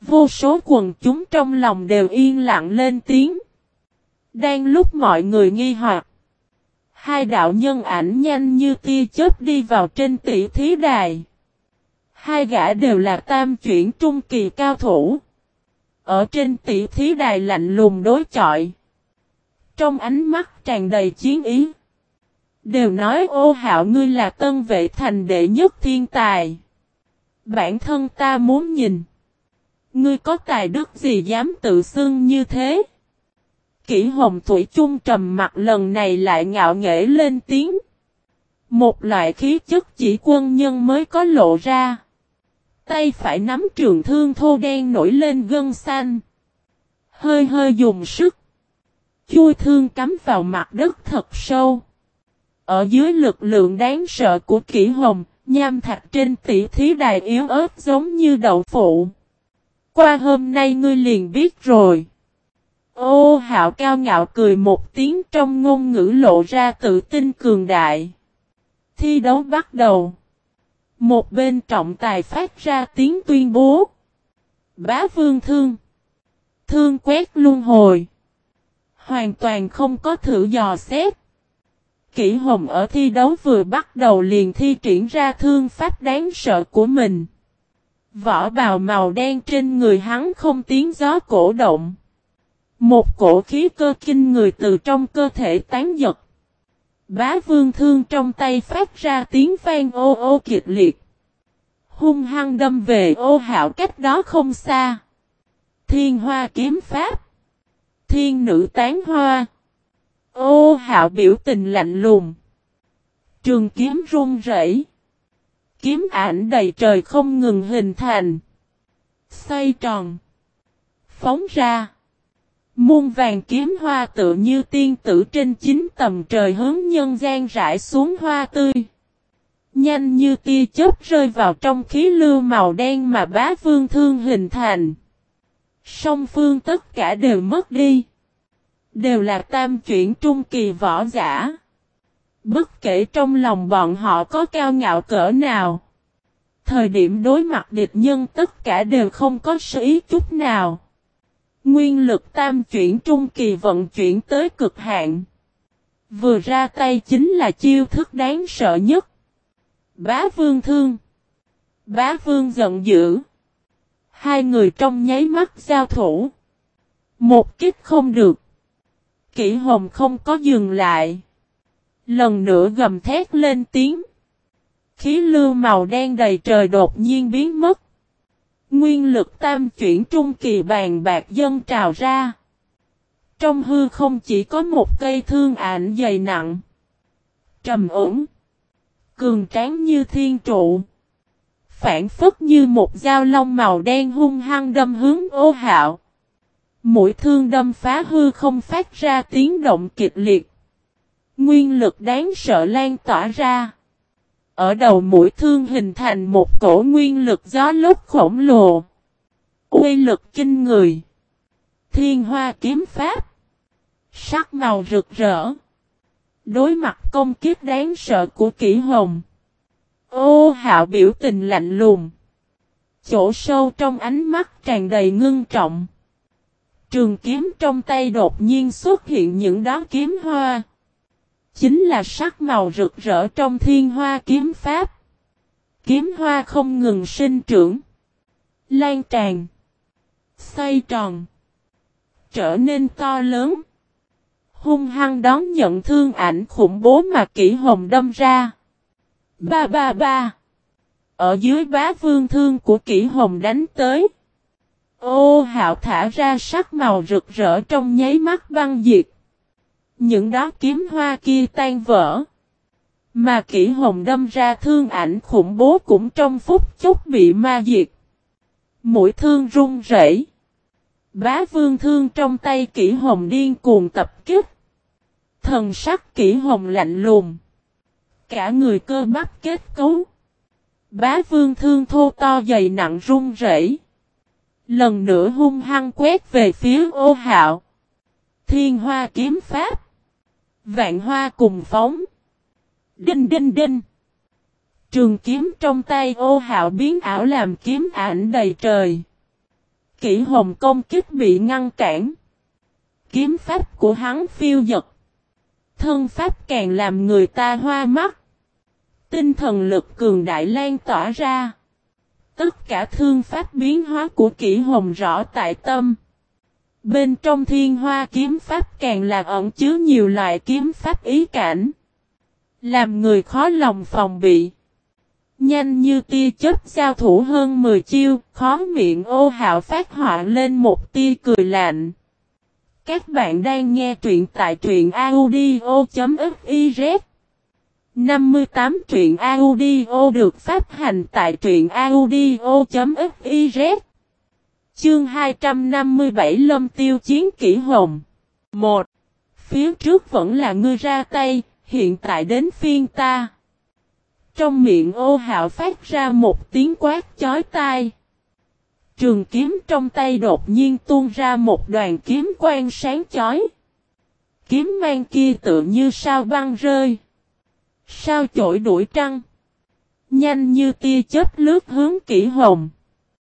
Vô số quần chúng trong lòng đều yên lặng lên tiếng. Đang lúc mọi người nghi hoặc. Hai đạo nhân ảnh nhanh như tia chớp đi vào trên tỷ thí đài. Hai gã đều là tam chuyển trung kỳ cao thủ. Ở trên tỷ thí đài lạnh lùng đối chọi. Trong ánh mắt tràn đầy chiến ý. Đều nói, ô hạo, ngươi là tân vệ thành đệ nhất thiên tài. Bản thân ta muốn nhìn. Ngươi có tài đức gì dám tự xưng như thế? Kỷ hồng thủy chung trầm mặt lần này lại ngạo nghễ lên tiếng. Một loại khí chất chỉ quân nhân mới có lộ ra. Tay phải nắm trường thương thô đen nổi lên gân xanh. Hơi hơi dùng sức. Chui thương cắm vào mặt đất thật sâu. Ở dưới lực lượng đáng sợ của kỷ hồng, nham thạch trên tỷ thí đài yếu ớt giống như đậu phụ. Qua hôm nay ngươi liền biết rồi. Ô, hạo cao ngạo cười một tiếng trong ngôn ngữ lộ ra tự tin cường đại. Thi đấu bắt đầu. Một bên trọng tài phát ra tiếng tuyên bố. Bá vương thương. Thương quét luân hồi. Hoàn toàn không có thử dò xét. Kỷ hồng ở thi đấu vừa bắt đầu liền thi triển ra thương pháp đáng sợ của mình. Vỏ bào màu đen trên người hắn không tiếng gió cổ động. Một cổ khí cơ kinh người từ trong cơ thể tán giật. Bá vương thương trong tay phát ra tiếng vang ô ô kịch liệt. Hung hăng đâm về ô hạo cách đó không xa. Thiên hoa kiếm pháp. Thiên nữ tán hoa. Ô hạo biểu tình lạnh lùng. Trường kiếm run rẩy. Kiếm ảnh đầy trời không ngừng hình thành. Xoay tròn. Phóng ra. Muôn vàng kiếm hoa tự như tiên tử trên chín tầm trời hướng nhân gian rải xuống hoa tươi. Nhanh như tia chớp rơi vào trong khí lưu màu đen mà bá vương thương hình thành. Song phương tất cả đều mất đi. Đều là tam chuyển trung kỳ võ giả. Bất kể trong lòng bọn họ có cao ngạo cỡ nào. Thời điểm đối mặt địch nhân tất cả đều không có sự ý chút nào. Nguyên lực tam chuyển trung kỳ vận chuyển tới cực hạn. Vừa ra tay chính là chiêu thức đáng sợ nhất. Bá vương thương. Bá vương giận dữ. Hai người trong nháy mắt giao thủ. Một kích không được. Kỷ hồng không có dừng lại. Lần nữa gầm thét lên tiếng. Khí lưu màu đen đầy trời đột nhiên biến mất. Nguyên lực tam chuyển trung kỳ bàn bạc dân trào ra. Trong hư không chỉ có một cây thương ảnh dày nặng. Trầm ổn. Cường tráng như thiên trụ. Phản phất như một dao long màu đen hung hăng đâm hướng ô hạo. Mũi thương đâm phá hư không phát ra tiếng động kịch liệt. Nguyên lực đáng sợ lan tỏa ra. Ở đầu mũi thương hình thành một cổ nguyên lực gió lúc khổng lồ. Uy lực kinh người. Thiên hoa kiếm pháp. Sắc màu rực rỡ. Đối mặt công kiếp đáng sợ của kỷ hồng. Ô, hạo biểu tình lạnh lùng. Chỗ sâu trong ánh mắt tràn đầy ngưng trọng. Trường kiếm trong tay đột nhiên xuất hiện những đám kiếm hoa. Chính là sắc màu rực rỡ trong thiên hoa kiếm pháp. Kiếm hoa không ngừng sinh trưởng. Lan tràn. Xoay tròn. Trở nên to lớn. Hung hăng đón nhận thương ảnh khủng bố mà kỹ hồng đâm ra. Ba ba ba. Ở dưới bá vương thương của kỹ hồng đánh tới. Ô, hạo thả ra sắc màu rực rỡ trong nháy mắt băng diệt. Những đó kiếm hoa kia tan vỡ. Mà kỹ hồng đâm ra thương ảnh khủng bố cũng trong phút chốc bị ma diệt. Mũi thương run rẩy. Bá vương thương trong tay kỹ hồng điên cuồng tập kích. Thần sắc kỹ hồng lạnh lùng. Cả người cơ bắp kết cấu. Bá vương thương thô to dày nặng run rẩy. Lần nữa hung hăng quét về phía ô hạo. Thiên hoa kiếm pháp. Vạn hoa cùng phóng. Đinh đinh đinh. Trường kiếm trong tay ô hạo biến ảo làm kiếm ảnh đầy trời. Kỷ hồng công kích bị ngăn cản. Kiếm pháp của hắn phiêu giật. Thân pháp càng làm người ta hoa mắt. Tinh thần lực cường đại lan tỏa ra. Tất cả thương pháp biến hóa của kỷ hồng rõ tại tâm. Bên trong thiên hoa kiếm pháp càng là ẩn chứa nhiều loại kiếm pháp ý cảnh. Làm người khó lòng phòng bị. Nhanh như tia chớp giao thủ hơn 10 chiêu, khó miệng ô hạo phát họa lên một tia cười lạnh. Các bạn đang nghe truyện tại truyện audio.fiz 58 truyện audio được phát hành tại truyện audio.fiz Chương 257 Lâm Tiêu Chiến Kỷ Hồng 1. Phía trước vẫn là ngươi ra tay, hiện tại đến phiên ta. Trong miệng ô hạo phát ra một tiếng quát chói tai. Trường kiếm trong tay đột nhiên tuôn ra một đoàn kiếm quang sáng chói. Kiếm mang kia tự như sao băng rơi. Sao chổi đuổi trăng. Nhanh như tia chớp lướt hướng kỹ hồng.